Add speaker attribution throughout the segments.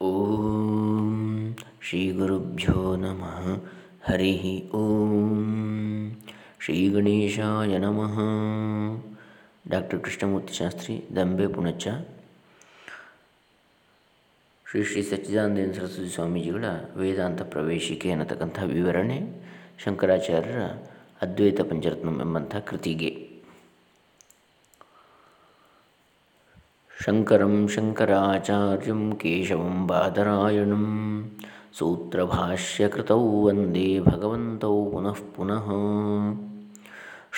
Speaker 1: ಓಂ ಶ್ರೀ ಗುರುಭ್ಯೋ ನಮಃ. ಹರಿ ಓಂ ಶ್ರೀ ಗಣೇಶಾಯ ನಮಃ. ಡಾಕ್ಟರ್ ಕೃಷ್ಣಮೂರ್ತಿ ಶಾಸ್ತ್ರಿ, ದಂಬೆ ಪುಣಚ. ಶ್ರೀ ಶ್ರೀ ಸಚ್ಚಿದಾನಂದ ಸರಸ್ವತಿ ಸ್ವಾಮೀಜಿಗಳ ವೇದಾಂತ ಪ್ರವೇಶಿಕೆ ಅನ್ನತಕ್ಕಂಥ ವಿವರಣೆ ಶಂಕರಾಚಾರ್ಯರ ಅದ್ವೈತ ಪಂಚರತ್ನಂ ಎಂಬಂಥ ಕೃತಿಗೆ. ಶಂಕರಂ ಶಂಕರಾಚಾರ್ಯಂ ಕೇಶವಂ ಬಾದರಾಯಣಂ ಸೂತ್ರಭಾಷ್ಯಕೃತೌ ವಂದೇ ಭಗವಂತೌ ಪುನಃ ಪುನಃ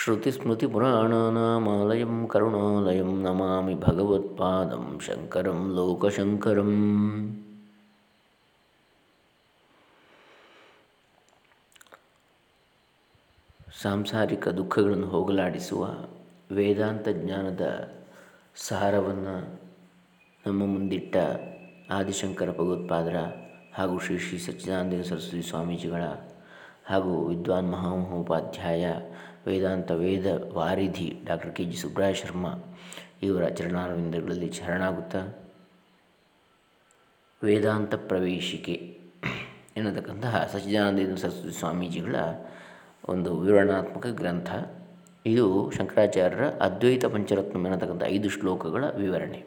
Speaker 1: श्रुतिस्मृतिपुराणानामालयं ಕರುಣಾಲಯಂ ನಮಾಮಿ ಭಗವತ್ಪಾದಂ ಶಂಕರಂ ಲೋಕಶಂಕರಂ ಸಾಂಸಾರಿಕ ದುಃಖಗಳನ್ನು ಹೋಗಲಾಡಿಸುವ ವೇದಾಂತ ಜ್ಞಾನದ ಸಾರವನ್ನು ನಮ್ಮ ಮುಂದಿಟ್ಟ ಆದಿಶಂಕರ ಭಗವತ್ಪಾದರ ಹಾಗೂ ಶ್ರೀ ಶ್ರೀ ಸಚ್ಚಿದಾನಂದ ಸರಸ್ವತಿ ಸ್ವಾಮೀಜಿಗಳ ಹಾಗೂ ವಿದ್ವಾನ್ ಮಹಾಮಹೋಪಾಧ್ಯಾಯ ವೇದಾಂತ ವೇದ ವಾರಿಧಿ doctor K G Subraya Sharma ಇವರ ಚರಣಾರವಿಂದಗಳಲ್ಲಿ ಶರಣಾಗುತ್ತಾ ವೇದಾಂತ ಪ್ರವೇಶಿಕೆ ಎನ್ನತಕ್ಕಂತಹ ಸಚ್ಚಿದಾನಂದ ಸರಸ್ವತಿ ಸ್ವಾಮೀಜಿಗಳ ಒಂದು ವಿವರಣಾತ್ಮಕ ಗ್ರಂಥ ಇದು ಶಂಕರಾಚಾರ್ಯರ ಅದ್ವೈತ ಪಂಚರತ್ನ ಎನ್ನತಕ್ಕಂಥ ಐದು ಶ್ಲೋಕಗಳ ವಿವರಣೆ.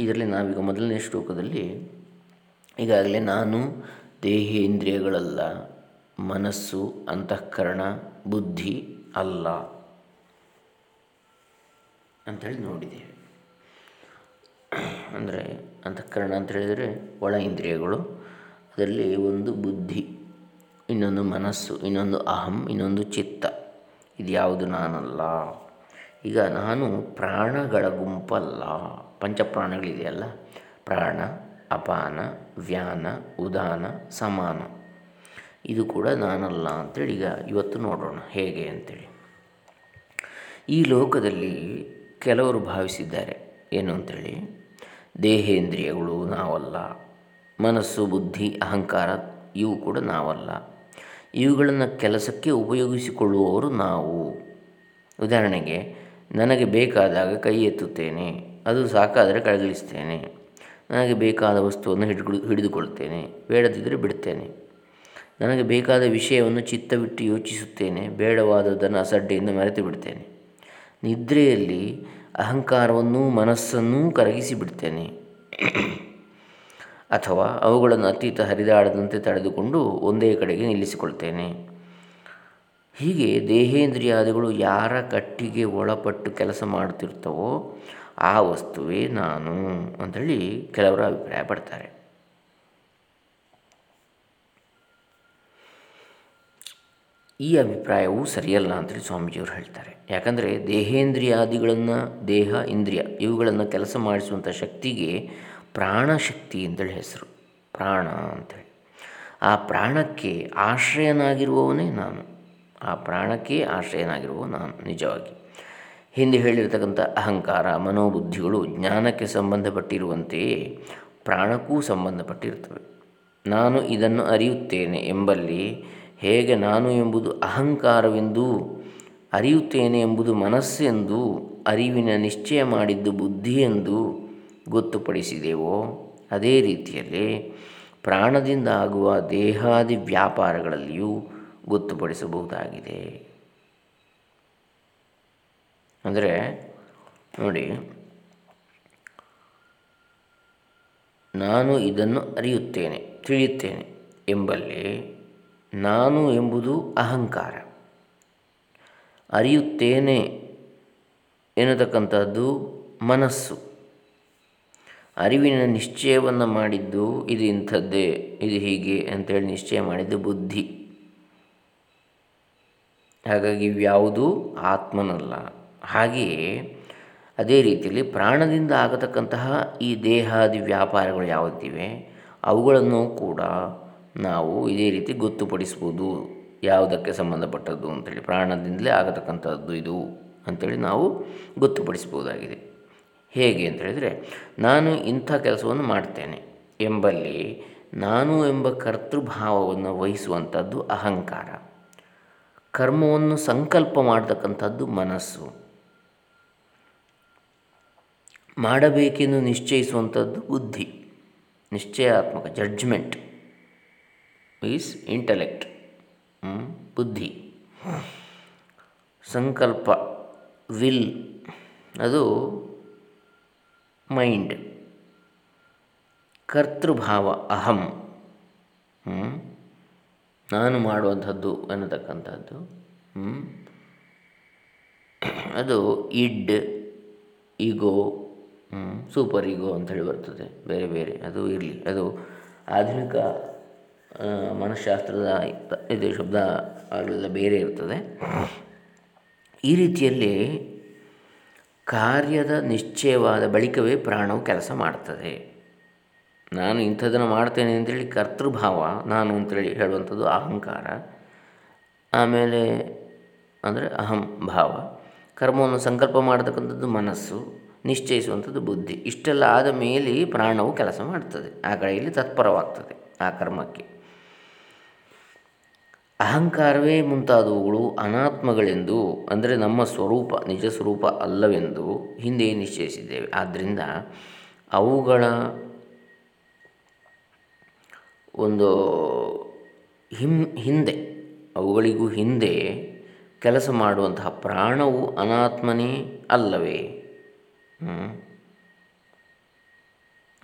Speaker 1: ಇದರಲ್ಲಿ ನಾವೀಗ ಮೊದಲನೇ ಶ್ಲೋಕದಲ್ಲಿ ಈಗಾಗಲೇ ನಾನು ದೇಹೇಂದ್ರಿಯಗಳಲ್ಲ, ಮನಸ್ಸು, ಅಂತಃಕರಣ, ಬುದ್ಧಿ ಅಲ್ಲ ಅಂಥೇಳಿ ನೋಡಿದ್ದೇವೆ. ಅಂದರೆ ಅಂತಃಕರಣ ಅಂತ ಹೇಳಿದರೆ ಒಳ ಇಂದ್ರಿಯಗಳು, ಅದರಲ್ಲಿ ಒಂದು ಬುದ್ಧಿ, ಇನ್ನೊಂದು ಮನಸ್ಸು, ಇನ್ನೊಂದು ಅಹಂ, ಇನ್ನೊಂದು ಚಿತ್ತ. ಇದು ಯಾವುದು ನಾನಲ್ಲ. ಈಗ ನಾನು ಪ್ರಾಣಗಳ ಗುಂಪಲ್ಲ. ಪಂಚಪ್ರಾಣಗಳಿದೆಯಲ್ಲ. ಪ್ರಾಣ, ಅಪಾನ, ವ್ಯಾನ, ಉದಾನ, ಸಮಾನ. ಇದು ಕೂಡ ನಾನಲ್ಲ ಅಂತೇಳಿ ಈಗ ಇವತ್ತು ನೋಡೋಣ. ಹೇಗೆ ಅಂತೇಳಿ. ಈ ಲೋಕದಲ್ಲಿ ಕೆಲವರು ಭಾವಿಸಿದ್ದಾರೆ. ಏನು ಅಂತೇಳಿ? ದೇಹೇಂದ್ರಿಯಗಳು ನಾವಲ್ಲ. ಮನಸ್ಸು, ಬುದ್ಧಿ, ಅಹಂಕಾರ, ಇವು ಕೂಡ ನಾವಲ್ಲ. ಇವುಗಳನ್ನು ಕೆಲಸಕ್ಕೆ ಉಪಯೋಗಿಸಿಕೊಳ್ಳುವವರು ನಾವು. ಉದಾಹರಣೆಗೆ, ನನಗೆ ಬೇಕಾದಾಗ ಕೈ ಎತ್ತುತ್ತೇನೆ, ಅದು ಸಾಕಾದರೆ ಕೆಳಗಿಳಿಸ್ತೇನೆ. ನನಗೆ ಬೇಕಾದ ವಸ್ತುವನ್ನು ಹಿಡಿದು ಹಿಡಿದುಕೊಳ್ತೇನೆ ಬೇಡದಿದ್ದರೆ ಬಿಡ್ತೇನೆ ನನಗೆ ಬೇಕಾದ ವಿಷಯವನ್ನು ಚಿತ್ತವಿಟ್ಟು ಯೋಚಿಸುತ್ತೇನೆ, ಬೇಡವಾದದ್ದನ್ನು ಅಸಡ್ಡೆಯಿಂದ ಮರೆತು ಬಿಡ್ತೇನೆ ನಿದ್ರೆಯಲ್ಲಿ ಅಹಂಕಾರವನ್ನೂ ಮನಸ್ಸನ್ನೂ ಕರಗಿಸಿ ಬಿಡ್ತೇನೆ ಅಥವಾ ಅವುಗಳನ್ನು ಅತೀತ ಹರಿದಾಡದಂತೆ ತಡೆದುಕೊಂಡು ಒಂದೇ ಕಡೆಗೆ ನಿಲ್ಲಿಸಿಕೊಳ್ತೇನೆ. ಹೀಗೆ ದೇಹೇಂದ್ರಿಯಾದಿಗಳು ಯಾರ ಕಟ್ಟಿಗೆ ಒಳಪಟ್ಟು ಕೆಲಸ ಮಾಡುತ್ತಿರ್ತವೋ ಆ ವಸ್ತುವೇ ನಾನು ಅಂಥೇಳಿ ಕೆಲವರು ಅಭಿಪ್ರಾಯ ಪಡ್ತಾರೆ. ಈ ಅಭಿಪ್ರಾಯವು ಸರಿಯಲ್ಲ ಅಂತೇಳಿ ಸ್ವಾಮೀಜಿಯವರು ಹೇಳ್ತಾರೆ. ಯಾಕಂದರೆ ದೇಹೇಂದ್ರಿಯಾದಿಗಳನ್ನು, ದೇಹ, ಇಂದ್ರಿಯ ಇವುಗಳನ್ನು ಕೆಲಸ ಮಾಡಿಸುವಂಥ ಶಕ್ತಿಗೆ ಪ್ರಾಣಶಕ್ತಿ ಅಂತೇಳಿ ಹೆಸರು. ಪ್ರಾಣ ಅಂಥೇಳಿ ಆ ಪ್ರಾಣಕ್ಕೆ ಆಶ್ರಯನಾಗಿರುವವನೇ ನಾನು. ಆ ಪ್ರಾಣಕ್ಕೆ ಆಶ್ರಯನಾಗಿರುವ ನಾನು, ನಿಜವಾಗಿ. ಹಿಂದೆ ಹೇಳಿರ್ತಕ್ಕಂಥ ಅಹಂಕಾರ, ಮನೋಬುದ್ಧಿಗಳು ಜ್ಞಾನಕ್ಕೆ ಸಂಬಂಧಪಟ್ಟಿರುವಂತೆಯೇ ಪ್ರಾಣಕ್ಕೂ ಸಂಬಂಧಪಟ್ಟಿರ್ತವೆ ನಾನು ಇದನ್ನು ಅರಿಯುತ್ತೇನೆ ಎಂಬಲ್ಲಿ ಹೇಗೆ ನಾನು ಎಂಬುದು ಅಹಂಕಾರವೆಂದು, ಅರಿಯುತ್ತೇನೆ ಎಂಬುದು ಮನಸ್ಸೆಂದು, ಅರಿವಿನ ನಿಶ್ಚಯ ಮಾಡಿದ್ದು ಬುದ್ಧಿ ಎಂದು ಗೊತ್ತುಪಡಿಸಿದೆವೋ? ಅದೇ ರೀತಿಯಲ್ಲಿ ಪ್ರಾಣದಿಂದ ಆಗುವ ದೇಹಾದಿ ವ್ಯಾಪಾರಗಳಲ್ಲಿಯೂ ಗೊತ್ತುಪಡಿಸಬಹುದಾಗಿದೆ. ಅಂದರೆ ನೋಡಿ, ನಾನು ಇದನ್ನು ಅರಿಯುತ್ತೇನೆ, ತಿಳಿಯುತ್ತೇನೆ ಎಂಬಲ್ಲಿ ನಾನು ಎಂಬುದು ಅಹಂಕಾರ. ಅರಿಯುತ್ತೇನೆ ಎನ್ನತಕ್ಕಂಥದ್ದು ಮನಸ್ಸು. ಅರಿವಿನ ನಿಶ್ಚಯವನ್ನು ಮಾಡಿದ್ದು ಇದು ಇಂಥದ್ದೇ, ಇದು ಹೀಗೆ ಅಂತೇಳಿ ನಿಶ್ಚಯ ಮಾಡಿದ್ದು ಬುದ್ಧಿ. ಹಾಗಾಗಿ ಇವ್ಯಾವುದೂ ಆತ್ಮನಲ್ಲ. ಹಾಗೆಯೇ ಅದೇ ರೀತಿಯಲ್ಲಿ ಪ್ರಾಣದಿಂದ ಆಗತಕ್ಕಂತಹ ಈ ದೇಹಾದಿ ವ್ಯಾಪಾರಗಳು ಯಾವತ್ತಿವೆ ಅವುಗಳನ್ನು ಕೂಡ ನಾವು ಇದೇ ರೀತಿ ಗೊತ್ತುಪಡಿಸ್ಬೋದು. ಯಾವುದಕ್ಕೆ ಸಂಬಂಧಪಟ್ಟದ್ದು ಅಂತೇಳಿ, ಪ್ರಾಣದಿಂದಲೇ ಆಗತಕ್ಕಂಥದ್ದು ಇದು ಅಂಥೇಳಿ ನಾವು ಗೊತ್ತುಪಡಿಸ್ಬೋದಾಗಿದೆ. ಹೇಗೆ ಅಂತ ಹೇಳಿದರೆ, ನಾನು ಇಂಥ ಕೆಲಸವನ್ನು ಮಾಡ್ತೇನೆ ಎಂಬಲ್ಲಿ ನಾನು ಎಂಬ ಕರ್ತೃಭಾವವನ್ನು ವಹಿಸುವಂಥದ್ದು ಅಹಂಕಾರ. ಕರ್ಮವನ್ನು ಸಂಕಲ್ಪ ಮಾಡತಕ್ಕಂಥದ್ದು ಮನಸ್ಸು. ಮಾಡಬೇಕೆಂದು ನಿಶ್ಚಯಿಸುವಂಥದ್ದು ಬುದ್ಧಿ, ನಿಶ್ಚಯಾತ್ಮಕ ಜಡ್ಜ್ಮೆಂಟ್ ಈಸ್ ಇಂಟಲೆಕ್ಟ್ ಬುದ್ಧಿ. ಸಂಕಲ್ಪ, ವಿಲ್, ಅದು ಮೈಂಡ್ ಕರ್ತೃಭಾವ ಅಹಂ. ನಾನು ಮಾಡುವಂಥದ್ದು ಅನ್ನತಕ್ಕಂಥದ್ದು ಅದು ಇಡ್ ಈಗೋ ಸೂಪರ್ ಈಗೋ ಅಂಥೇಳಿ ಬರ್ತದೆ. ಬೇರೆ ಬೇರೆ ಅದು ಇರಲಿ. ಅದು ಆಧುನಿಕ ಮನಃಶಾಸ್ತ್ರದ ಇದು, ಶಬ್ದ ಆಗಲೆಲ್ಲ, ಬೇರೆ ಇರ್ತದೆ. ಈ ರೀತಿಯಲ್ಲಿ ಕಾರ್ಯದ ನಿಶ್ಚಯವಾದ ಬಳಿಕವೇ ಪ್ರಾಣವು ಕೆಲಸ ಮಾಡ್ತದೆ. ನಾನು ಇಂಥದ್ದನ್ನು ಮಾಡ್ತೇನೆ ಅಂತೇಳಿ ಕರ್ತೃಭಾವ, ನಾನು ಅಂತೇಳಿ ಹೇಳುವಂಥದ್ದು ಅಹಂಕಾರ. ಆಮೇಲೆ ಅಂದರೆ ಅಹಂ ಭಾವ. ಕರ್ಮವನ್ನು ಸಂಕಲ್ಪ ಮಾಡತಕ್ಕಂಥದ್ದು ಮನಸ್ಸು, ನಿಶ್ಚಯಿಸುವಂಥದ್ದು ಬುದ್ಧಿ. ಇಷ್ಟೆಲ್ಲ ಆದ ಮೇಲೆ ಪ್ರಾಣವು ಕೆಲಸ ಮಾಡ್ತದೆ. ಆ ಕಡೆಯಲ್ಲಿ ತತ್ಪರವಾಗ್ತದೆ ಆ ಕರ್ಮಕ್ಕೆ. ಅಹಂಕಾರವೇ ಮುಂತಾದವುಗಳು ಅನಾತ್ಮಗಳೆಂದು, ಅಂದರೆ ನಮ್ಮ ಸ್ವರೂಪ, ನಿಜ ಸ್ವರೂಪ ಅಲ್ಲವೆಂದು ಹಿಂದೆ ನಿಶ್ಚಯಿಸಿದ್ದೇವೆ. ಆದ್ದರಿಂದ ಅವುಗಳ ಒಂದು ಹಿಂ, ಹಿಂದೆ, ಅವುಗಳಿಗೂ ಹಿಂದೆ ಕೆಲಸ ಮಾಡುವಂತಹ ಪ್ರಾಣವು ಅನಾತ್ಮನೇ ಅಲ್ಲವೇ?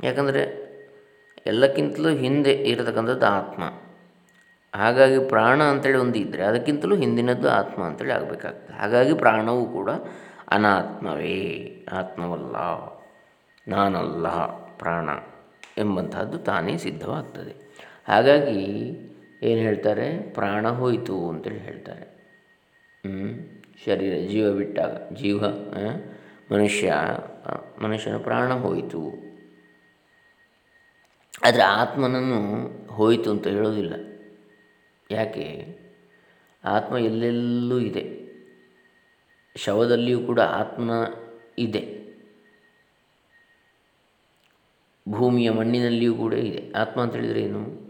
Speaker 1: ಯಾಕಂದರೆ ಎಲ್ಲಕ್ಕಿಂತಲೂ ಹಿಂದೆ ಇರತಕ್ಕಂಥದ್ದು ಆತ್ಮ. ಹಾಗಾಗಿ ಪ್ರಾಣ ಅಂತೇಳಿ ಒಂದು ಇದ್ದರೆ ಅದಕ್ಕಿಂತಲೂ ಹಿಂದಿನದ್ದು ಆತ್ಮ ಅಂತೇಳಿ ಆಗಬೇಕಾಗ್ತದೆ. ಹಾಗಾಗಿ ಪ್ರಾಣವೂ ಕೂಡ ಅನಾತ್ಮವೇ. ಆತ್ಮವಲ್ಲ, ನಾನಲ್ಲ, ಪ್ರಾಣ ಎಂಬಂತಹದ್ದು ತಾನೇ ಸಿದ್ಧವಾಗ್ತದೆ. ಹಾಗಾಗಿ ಏನು ಹೇಳ್ತಾರೆ? ಪ್ರಾಣ ಹೋಯಿತು ಅಂತೇಳಿ ಹೇಳ್ತಾರೆ. ಶರೀರ ಜೀವ ಬಿಟ್ಟಾಗ, ಜೀವ ಮನುಷ್ಯ ಮನುಷ್ಯನ ಪ್ರಾಣ ಹೋಯಿತು. ಆದರೆ ಆತ್ಮನನ್ನು ಹೋಯಿತು ಅಂತ ಹೇಳೋದಿಲ್ಲ. ಯಾಕೆ? ಆತ್ಮ ಎಲ್ಲೆಲ್ಲೂ ಇದೆ. ಶವದಲ್ಲಿಯೂ ಕೂಡ ಆತ್ಮ ಇದೆ. ಭೂಮಿಯ ಮಣ್ಣಿನಲ್ಲಿಯೂ ಕೂಡ ಇದೆ. ಆತ್ಮ ಅಂತ ಹೇಳಿದರೆ ಏನು?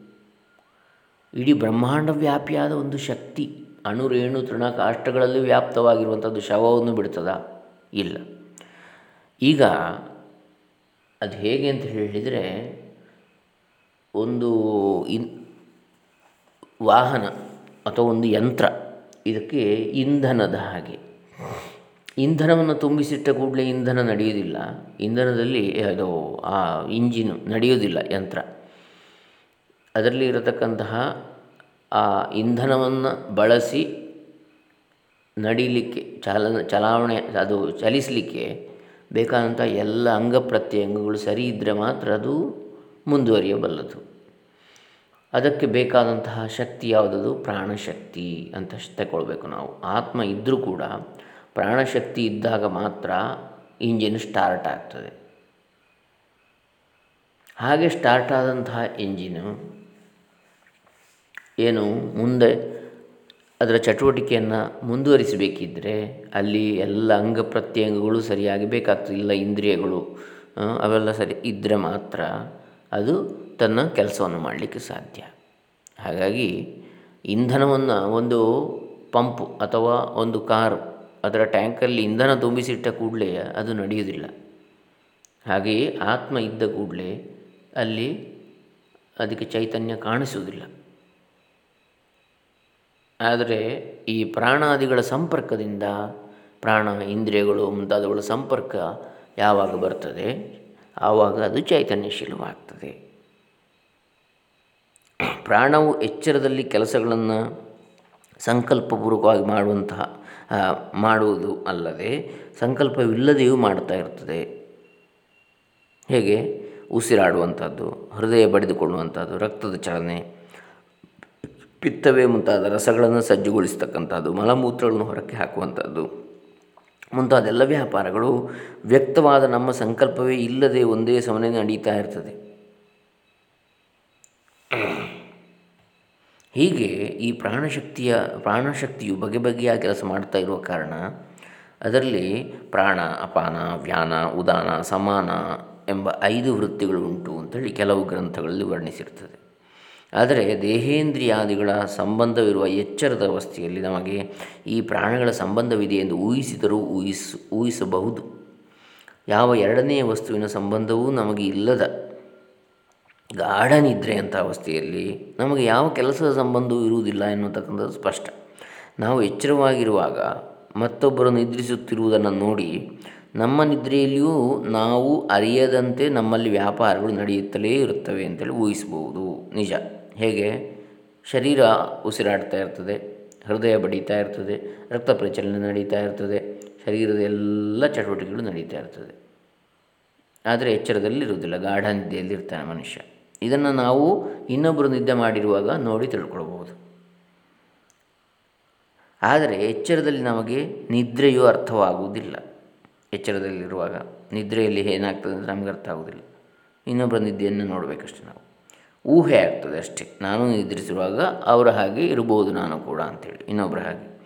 Speaker 1: ಇಡೀ ಬ್ರಹ್ಮಾಂಡ ವ್ಯಾಪಿಯಾದ ಒಂದು ಶಕ್ತಿ ಅಣುರೇಣು ತೃಣ ಕಾಷ್ಟಗಳಲ್ಲಿ ವ್ಯಾಪ್ತವಾಗಿರುವಂಥದ್ದು ಶವವನ್ನು ಬಿಡ್ತದ? ಇಲ್ಲ. ಈಗ ಅದು ಹೇಗೆ ಅಂತ ಹೇಳಿದರೆ ಒಂದು ಇನ್ ವಾಹನ ಅಥವಾ ಒಂದು ಯಂತ್ರ. ಇದಕ್ಕೆ ಇಂಧನದ ಹಾಗೆ. ಇಂಧನವನ್ನು ತುಂಬಿಸಿಟ್ಟ ಕೂಡಲೇ ಇಂಧನ ನಡೆಯುವುದಿಲ್ಲ. ಇಂಧನದಲ್ಲಿ ಅದು, ಆ ಇಂಜಿನು ನಡೆಯುವುದಿಲ್ಲ ಯಂತ್ರ. ಅದರಲ್ಲಿ ಇರತಕ್ಕಂತಹ, ಆ ಇಂಧನವನ್ನು ಬಳಸಿ ನಡೀಲಿಕ್ಕೆ ಚಾಲನ ಚಲಾವಣೆ, ಅದು ಚಲಿಸಲಿಕ್ಕೆ ಬೇಕಾದಂಥ ಎಲ್ಲ ಅಂಗ ಪ್ರತ್ಯಂಗಗಳು ಸರಿ ಇದ್ದರೆ ಮಾತ್ರ ಅದು ಮುಂದುವರಿಯಬಲ್ಲದು. ಅದಕ್ಕೆ ಬೇಕಾದಂತಹ ಶಕ್ತಿ ಯಾವುದದು? ಪ್ರಾಣಶಕ್ತಿ ಅಂತ ತಗೊಳ್ಬೇಕು ನಾವು. ಆತ್ಮ ಇದ್ದರೂ ಕೂಡ ಪ್ರಾಣಶಕ್ತಿ ಇದ್ದಾಗ ಮಾತ್ರ ಇಂಜಿನ್ ಸ್ಟಾರ್ಟ್ ಆಗ್ತದೆ. ಹಾಗೆ ಸ್ಟಾರ್ಟ್ ಆದಂತಹ ಇಂಜಿನು ಏನು ಮುಂದೆ ಅದರ ಚಟುವಟಿಕೆಯನ್ನು ಮುಂದುವರಿಸಬೇಕಿದ್ದರೆ ಅಲ್ಲಿ ಎಲ್ಲ ಅಂಗ ಪ್ರತ್ಯಂಗಗಳು ಸರಿಯಾಗಿ ಬೇಕಾಗ್ತದೆ. ಇಲ್ಲ ಇಂದ್ರಿಯಗಳು ಅವೆಲ್ಲ ಸರಿ ಇದ್ದರೆ ಮಾತ್ರ ಅದು ತನ್ನ ಕೆಲಸವನ್ನು ಮಾಡಲಿಕ್ಕೆ ಸಾಧ್ಯ. ಹಾಗಾಗಿ ಇಂಧನವನ್ನು ಒಂದು ಪಂಪು ಅಥವಾ ಒಂದು ಕಾರು ಅದರ ಟ್ಯಾಂಕಲ್ಲಿ ಇಂಧನ ತುಂಬಿಸಿಟ್ಟ ಕೂಡಲೇ ಅದು ನಡೆಯುವುದಿಲ್ಲ. ಹಾಗೆಯೇ ಆತ್ಮ ಇದ್ದ ಕೂಡಲೇ ಅಲ್ಲಿ ಅದಕ್ಕೆ ಚೈತನ್ಯ ಕಾಣಿಸುವುದಿಲ್ಲ. ಆದರೆ ಈ ಪ್ರಾಣಾದಿಗಳ ಸಂಪರ್ಕದಿಂದ ಪ್ರಾಣ, ಇಂದ್ರಿಯಗಳು ಮುಂತಾದವುಗಳ ಸಂಪರ್ಕ ಯಾವಾಗ ಬರ್ತದೆ? ಆವಾಗ ಅದು ಚೈತನ್ಯಶೀಲವಾಗ್ತದೆ ಪ್ರಾಣವು ಎಚ್ಚರದಲ್ಲಿ ಕೆಲಸಗಳನ್ನು ಸಂಕಲ್ಪಪೂರ್ವಕವಾಗಿ ಮಾಡುವಂತಹ ಮಾಡುವುದು ಅಲ್ಲದೆ ಸಂಕಲ್ಪವಿಲ್ಲದೆಯೂ ಮಾಡ್ತಾ ಇರ್ತದೆ. ಹೇಗೆ? ಉಸಿರಾಡುವಂಥದ್ದು, ಹೃದಯ ಬಡಿದುಕೊಳ್ಳುವಂಥದ್ದು, ರಕ್ತದ ಚಲನೆ, ಪಿತ್ತವೇ ಮುಂತಾದ ರಸಗಳನ್ನು ಸಜ್ಜುಗೊಳಿಸ್ತಕ್ಕಂಥದ್ದು, ಮಲಮೂತ್ರಗಳನ್ನು ಹೊರಕ್ಕೆ ಹಾಕುವಂಥದ್ದು. ಮುಂತಾದ ಎಲ್ಲ ವ್ಯಾಪಾರಗಳು ವ್ಯಕ್ತವಾದ ನಮ್ಮ ಸಂಕಲ್ಪವೇ ಇಲ್ಲದೆ ಒಂದೇ ಸಮನೆ ನಡೀತಾ ಇರ್ತದೆ. ಹೀಗೆ ಈ ಪ್ರಾಣಶಕ್ತಿಯ, ಪ್ರಾಣಶಕ್ತಿಯು ಬಗೆ ಬಗೆಯ ಕೆಲಸ ಮಾಡ್ತಾ ಇರುವ ಕಾರಣ ಅದರಲ್ಲಿ ಪ್ರಾಣ, ಅಪಾನ, ವ್ಯಾನ, ಉದಾನ, ಸಮಾನ ಎಂಬ ಐದು ವೃತ್ತಿಗಳು ಉಂಟು ಅಂತೇಳಿ ಕೆಲವು ಗ್ರಂಥಗಳಲ್ಲಿ ವರ್ಣಿಸಿರ್ತದೆ. ಆದರೆ ದೇಹೇಂದ್ರಿಯಾದಿಗಳ ಸಂಬಂಧವಿರುವ ಎಚ್ಚರದ ಅವಸ್ಥೆಯಲ್ಲಿ ನಮಗೆ ಈ ಪ್ರಾಣಗಳ ಸಂಬಂಧವಿದೆ ಎಂದು ಊಹಿಸಿದರೂ ಊಹಿಸ, ಊಹಿಸಬಹುದು. ಯಾವ ಎರಡನೆಯ ವಸ್ತುವಿನ ಸಂಬಂಧವೂ ನಮಗೆ ಇಲ್ಲದ ಗಾಢ ನಿದ್ರೆ ಅಂತ ಅವಸ್ಥೆಯಲ್ಲಿ ನಮಗೆ ಯಾವ ಕೆಲಸದ ಸಂಬಂಧವೂ ಇರುವುದಿಲ್ಲ ಎನ್ನುತಕ್ಕಂಥದ್ದು ಸ್ಪಷ್ಟ. ನಾವು ಎಚ್ಚರವಾಗಿರುವಾಗ ಮತ್ತೊಬ್ಬರು ನಿದ್ರಿಸುತ್ತಿರುವುದನ್ನು ನೋಡಿ ನಮ್ಮ ನಿದ್ರೆಯಲ್ಲಿಯೂ ನಾವು ಅರಿಯದಂತೆ ನಮ್ಮಲ್ಲಿ ವ್ಯಾಪಾರಗಳು ನಡೆಯುತ್ತಲೇ ಇರುತ್ತವೆ ಅಂತೇಳಿ ಊಹಿಸಬಹುದು. ನಿಜ. ಹೇಗೆ? ಶರೀರ ಉಸಿರಾಡ್ತಾ ಇರ್ತದೆ, ಹೃದಯ ಬಡಿತಾ ಇರ್ತದೆ, ರಕ್ತ ಪ್ರಚಲನೆ ನಡೀತಾ ಇರ್ತದೆ, ಶರೀರದ ಎಲ್ಲ ಚಟುವಟಿಕೆಗಳು ನಡೀತಾ ಇರ್ತದೆ. ಆದರೆ ಎಚ್ಚರದಲ್ಲಿರುವುದಿಲ್ಲ ಗಾಢ ನಿದ್ದೆಯಲ್ಲಿ ಇರ್ತಾನೆ ಮನುಷ್ಯ. ಇದನ್ನು ನಾವು ಇನ್ನೊಬ್ಬರು ನಿದ್ದೆ ಮಾಡಿರುವಾಗ ನೋಡಿ ತಿಳ್ಕೊಳ್ಬೋದು ಆದರೆ ಎಚ್ಚರದಲ್ಲಿ ನಮಗೆ ನಿದ್ರೆಯೂ ಅರ್ಥವಾಗುವುದಿಲ್ಲ. ಎಚ್ಚರದಲ್ಲಿರುವಾಗ ನಿದ್ರೆಯಲ್ಲಿ ಏನಾಗ್ತದೆ ಅಂತ ನಮಗೆ ಅರ್ಥ ಆಗುವುದಿಲ್ಲ. ಇನ್ನೊಬ್ಬರ ನಿದ್ದೆಯನ್ನು ನೋಡಬೇಕಷ್ಟೆ ನಾವು. ಊಹೆ ಆಗ್ತದೆ ಅಷ್ಟೇ. ನಾನು ನಿದ್ರಿಸಿರುವಾಗ ಅವರ ಹಾಗೆ ಇರಬಹುದು ನಾನು ಕೂಡ ಅಂಥೇಳಿ ಇನ್ನೊಬ್ಬರ ಹಾಗೆ.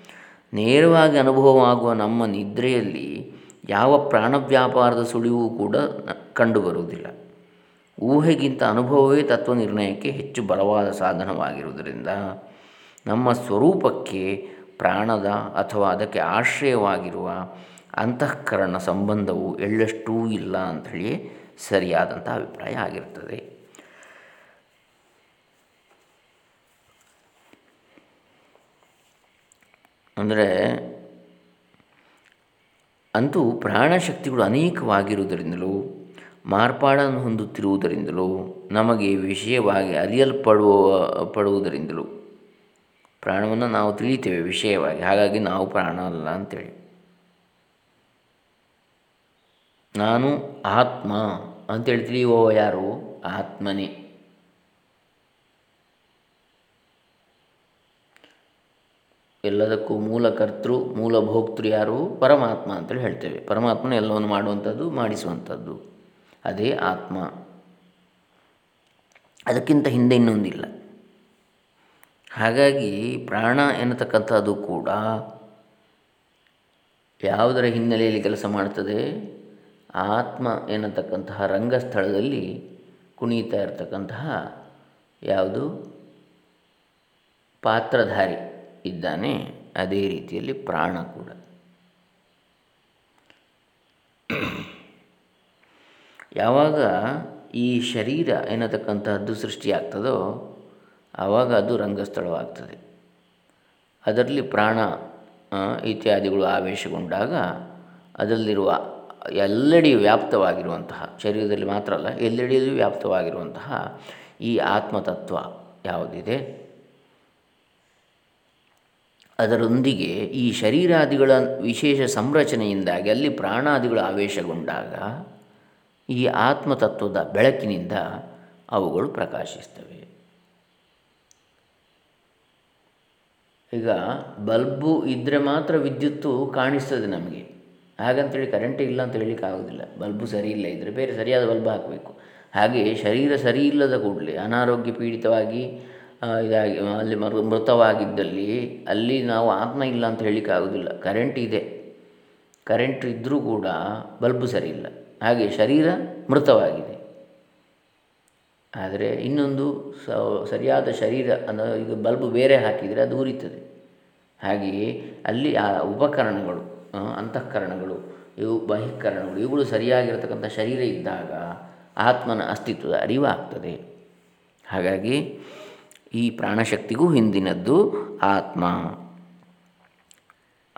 Speaker 1: ನೇರವಾಗಿ ಅನುಭವವಾಗುವ ನಮ್ಮ ನಿದ್ರೆಯಲ್ಲಿ ಯಾವ ಪ್ರಾಣವ್ಯಾಪಾರದ ಸುಳಿವು ಕೂಡ ಕಂಡುಬರುವುದಿಲ್ಲ ಊಹೆಗಿಂತ ಅನುಭವವೇ ತತ್ವ ನಿರ್ಣಯಕ್ಕೆ ಹೆಚ್ಚು ಬಲವಾದ ಸಾಧನವಾಗಿರುವುದರಿಂದ ನಮ್ಮ ಸ್ವರೂಪಕ್ಕೆ ಪ್ರಾಣದ ಅಥವಾ ಅದಕ್ಕೆ ಆಶ್ರಯವಾಗಿರುವ ಅಂತಃಕರಣ ಸಂಬಂಧವು ಎಳ್ಳಷ್ಟೂ ಇಲ್ಲ ಅಂಥೇಳಿ ಸರಿಯಾದಂಥ ಅಭಿಪ್ರಾಯ ಆಗಿರ್ತದೆ. ಅಂದರೆ ಅಂತೂ ಪ್ರಾಣಶಕ್ತಿಗಳು ಅನೇಕವಾಗಿರುವುದರಿಂದಲೂ, ಮಾರ್ಪಾಡನ್ನು ಹೊಂದುತ್ತಿರುವುದರಿಂದಲೂ, ನಮಗೆ ವಿಷಯವಾಗಿ ಅರಿಯಲ್ಪಡುವ, ಪಡುವುದರಿಂದಲೂ ಪ್ರಾಣವನ್ನು ನಾವು ತಿಳಿತೇವೆ ವಿಷಯವಾಗಿ. ಹಾಗಾಗಿ ನಾವು ಪ್ರಾಣ ಅಲ್ಲ ಅಂತೇಳಿ. ನಾನು ಆತ್ಮ ಅಂತೇಳಿ ತಿಳಿಯುವವ ಯಾರು? ಆತ್ಮನೇ. ಎಲ್ಲದಕ್ಕೂ ಮೂಲ ಕರ್ತೃ, ಮೂಲ ಭೋಕ್ತೃ ಯಾರು? ಪರಮಾತ್ಮ ಅಂತೇಳಿ ಹೇಳ್ತೇವೆ. ಪರಮಾತ್ಮನ ಎಲ್ಲವನ್ನು ಮಾಡುವಂಥದ್ದು, ಮಾಡಿಸುವಂಥದ್ದು. ಅದೇ ಆತ್ಮ. ಅದಕ್ಕಿಂತ ಹಿಂದೆ ಇನ್ನೊಂದಿಲ್ಲ. ಹಾಗಾಗಿ ಪ್ರಾಣ ಎನ್ನತಕ್ಕಂಥದ್ದು ಕೂಡ ಯಾವುದರ ಹಿನ್ನೆಲೆಯಲ್ಲಿ ಕೆಲಸ ಮಾಡ್ತದೆ? ಆತ್ಮ ಎನ್ನತಕ್ಕಂತಹ ರಂಗಸ್ಥಳದಲ್ಲಿ ಕುಣಿತಾ ಇರತಕ್ಕಂತಹ ಯಾವುದು? ಪಾತ್ರಧಾರಿ. ಇದ್ದಾನೆ, ಅದೇ ರೀತಿಯಲ್ಲಿ ಪ್ರಾಣ ಕೂಡ. ಯಾವಾಗ ಈ ಶರೀರ ಎನ್ನತಕ್ಕಂತಹದ್ದು ಸೃಷ್ಟಿಯಾಗ್ತದೋ ಆವಾಗ ಅದು ರಂಗಸ್ಥಳವಾಗ್ತದೆ. ಅದರಲ್ಲಿ ಪ್ರಾಣ ಇತ್ಯಾದಿಗಳು ಆವೇಶಗೊಂಡಾಗ ಅದರಲ್ಲಿರುವ ಎಲ್ಲೆಡೆ ವ್ಯಾಪ್ತವಾಗಿರುವಂತಹ, ಶರೀರದಲ್ಲಿ ಮಾತ್ರ ಅಲ್ಲ ಎಲ್ಲೆಡೆಯೂ ವ್ಯಾಪ್ತವಾಗಿರುವಂತಹ ಈ ಆತ್ಮತತ್ವ ಯಾವುದಿದೆ? ಅದರೊಂದಿಗೆ ಈ ಶರೀರಾದಿಗಳ ವಿಶೇಷ ಸಂರಚನೆಯಿಂದಾಗಿ ಅಲ್ಲಿ ಪ್ರಾಣಾದಿಗಳು ಆವೇಶಗೊಂಡಾಗ ಈ ಆತ್ಮತತ್ವದ ಬೆಳಕಿನಿಂದ ಅವುಗಳು ಪ್ರಕಾಶಿಸ್ತವೆ. ಈಗ ಬಲ್ಬು ಇದ್ದರೆ ಮಾತ್ರ ವಿದ್ಯುತ್ತು ಕಾಣಿಸ್ತದೆ ನಮಗೆ. ಹಾಗಂತೇಳಿ ಕರೆಂಟ್ ಇಲ್ಲ ಅಂತ ಹೇಳಲಿಕ್ಕೆ ಆಗೋದಿಲ್ಲ. ಬಲ್ಬು ಸರಿ ಇಲ್ಲ ಇದ್ದರೆ ಬೇರೆ ಸರಿಯಾದ ಬಲ್ಬ್ ಹಾಕಬೇಕು. ಹಾಗೆ ಶರೀರ ಸರಿ ಇಲ್ಲದ ಕೂಡಲೇ ಅನಾರೋಗ್ಯ ಪೀಡಿತವಾಗಿ ಇದಾಗಿ ಅಲ್ಲಿ ಮೃ, ಮೃತವಾಗಿದ್ದಲ್ಲಿ ಅಲ್ಲಿ ನಾವು ಆತ್ಮ ಇಲ್ಲ ಅಂತ ಹೇಳಲಿಕ್ಕೆ ಆಗೋದಿಲ್ಲ. ಕರೆಂಟ್ ಇದೆ. ಕರೆಂಟ್ ಇದ್ದರೂ ಕೂಡ ಬಲ್ಬು ಸರಿ ಇಲ್ಲ. ಹಾಗೆ ಶರೀರ ಮೃತವಾಗಿದೆ. ಆದರೆ ಇನ್ನೊಂದು ಸರಿಯಾದ ಶರೀರ ಅಂದರೆ ಈಗ ಬಲ್ಬು ಬೇರೆ ಹಾಕಿದರೆ ಅದು ಉರಿತದೆ. ಹಾಗೆಯೇ ಅಲ್ಲಿ ಆ ಉಪಕರಣಗಳು ಅಂತಃಕರಣಗಳು, ಇವು ಬಹಿಕರಣಗಳು, ಇವುಗಳು ಸರಿಯಾಗಿರತಕ್ಕಂಥ ಶರೀರ ಇದ್ದಾಗ ಆತ್ಮನ ಅಸ್ತಿತ್ವದ ಅರಿವಾಗ್ತದೆ. ಹಾಗಾಗಿ ಈ ಪ್ರಾಣಶಕ್ತಿಗೂ ಹಿಂದಿನದ್ದು ಆತ್ಮ.